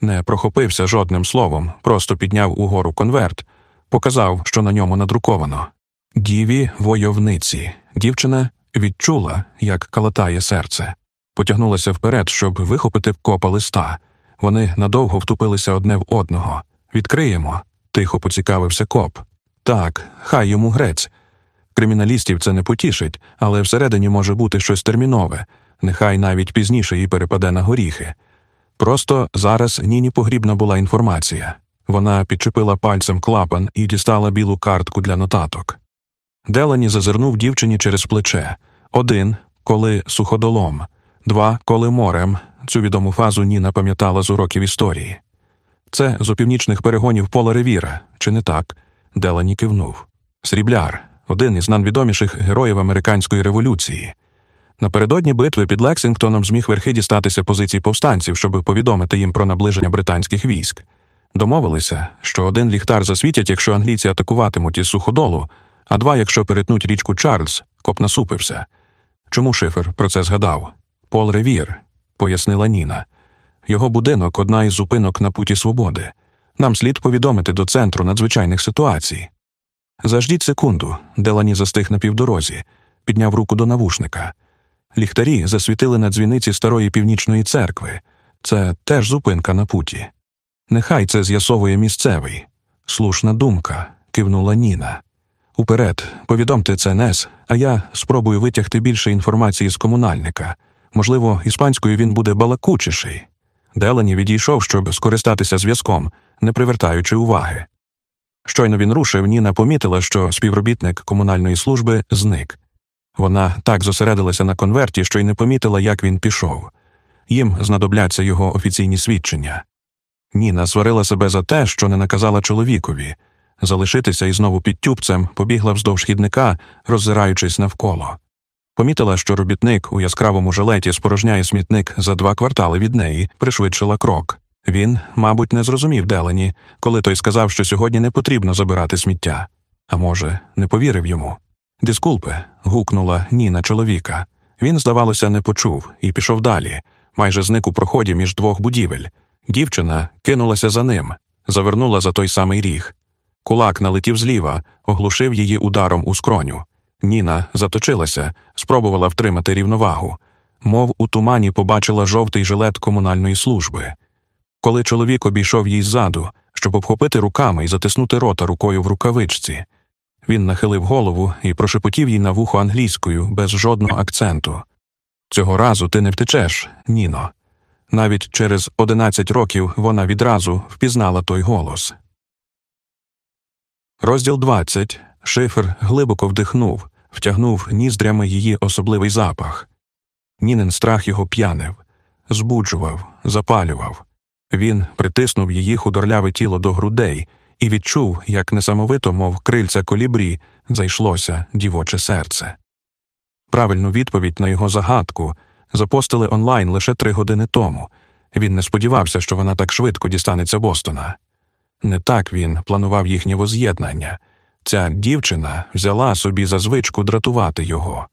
Не прохопився жодним словом, просто підняв угору конверт, показав, що на ньому надруковано. Діві войовниці. Дівчина відчула, як калатає серце, потягнулася вперед, щоб вихопити копа листа. Вони надовго втупилися одне в одного. Відкриємо, тихо поцікавився коп. Так, хай йому грець. Криміналістів це не потішить, але всередині може бути щось термінове, нехай навіть пізніше їй перепаде на горіхи. Просто зараз ніні погрібна була інформація. Вона підчепила пальцем клапан і дістала білу картку для нотаток. Делані зазирнув дівчині через плече один, коли суходолом, два, коли морем. Цю відому фазу Ніна пам'ятала з уроків історії. Це з опівнічних перегонів пола ревіра, чи не так? Делані кивнув. Срібляр, один із найвідоміших героїв американської революції. Напередодні битви під Лексингтоном зміг верхи дістатися позицій повстанців, щоб повідомити їм про наближення британських військ. Домовилися, що один ліхтар засвітять, якщо англійці атакуватимуть із суходолу, а два, якщо перетнуть річку Чарльз, коп насупився. Чому шифер про це згадав? Пол Ревір, пояснила Ніна. Його будинок одна із зупинок на путі свободи. Нам слід повідомити до центру надзвичайних ситуацій. Заждіть секунду, Делані застиг на півдорозі, підняв руку до навушника. Ліхтарі засвітили на дзвіниці старої північної церкви. Це теж зупинка на путі. Нехай це з'ясовує місцевий. Слушна думка, кивнула Ніна. Уперед, повідомте це Нес, а я спробую витягти більше інформації з комунальника. Можливо, іспанською він буде балакучіший. Делані відійшов, щоб скористатися зв'язком, не привертаючи уваги. Щойно він рушив, Ніна помітила, що співробітник комунальної служби зник. Вона так зосередилася на конверті, що й не помітила, як він пішов. Їм знадобляться його офіційні свідчення. Ніна сварила себе за те, що не наказала чоловікові. Залишитися і знову під тюбцем побігла вздовж хідника, роззираючись навколо. Помітила, що робітник у яскравому жилеті спорожняє смітник за два квартали від неї, пришвидшила крок. Він, мабуть, не зрозумів Делені, коли той сказав, що сьогодні не потрібно забирати сміття. А може, не повірив йому. Дискулпе. гукнула Ніна чоловіка. Він, здавалося, не почув і пішов далі, майже зник у проході між двох будівель. Дівчина кинулася за ним, завернула за той самий ріг. Кулак налетів зліва, оглушив її ударом у скроню. Ніна заточилася, спробувала втримати рівновагу, мов у тумані побачила жовтий жилет комунальної служби. Коли чоловік обійшов їй ззаду, щоб обхопити руками і затиснути рота рукою в рукавичці, він нахилив голову і прошепотів їй на вухо англійською без жодного акценту. Цього разу ти не втечеш, Ніно. Навіть через одинадцять років вона відразу впізнала той голос. Розділ 20. Шифер глибоко вдихнув, втягнув ніздрями її особливий запах. Нінин страх його п'янив, збуджував, запалював. Він притиснув її худорляве тіло до грудей і відчув, як несамовито, мов крильця колібрі, зайшлося дівоче серце. Правильну відповідь на його загадку запостили онлайн лише три години тому. Він не сподівався, що вона так швидко дістанеться Бостона. Не так він планував їхнє воз'єднання. Ця дівчина взяла собі за звичку дратувати його.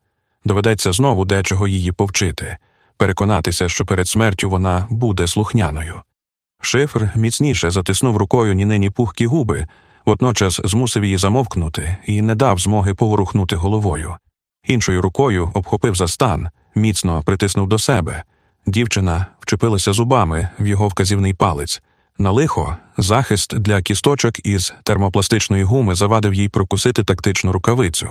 Доведеться знову дечого її повчити, переконатися, що перед смертю вона буде слухняною. Шифр міцніше затиснув рукою нінині пухкі губи, водночас змусив її замовкнути і не дав змоги поворухнути головою. Іншою рукою обхопив за стан, міцно притиснув до себе. Дівчина вчепилася зубами в його вказівний палець, На лихо захист для кісточок із термопластичної гуми завадив їй прокусити тактичну рукавицю.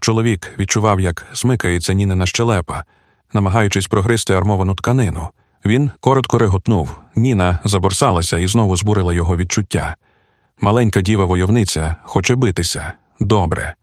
Чоловік відчував, як смикається Нінина щелепа, намагаючись прогризти армовану тканину. Він коротко реготнув. Ніна заборсалася і знову збурила його відчуття. Маленька діва войовниця хоче битися. Добре.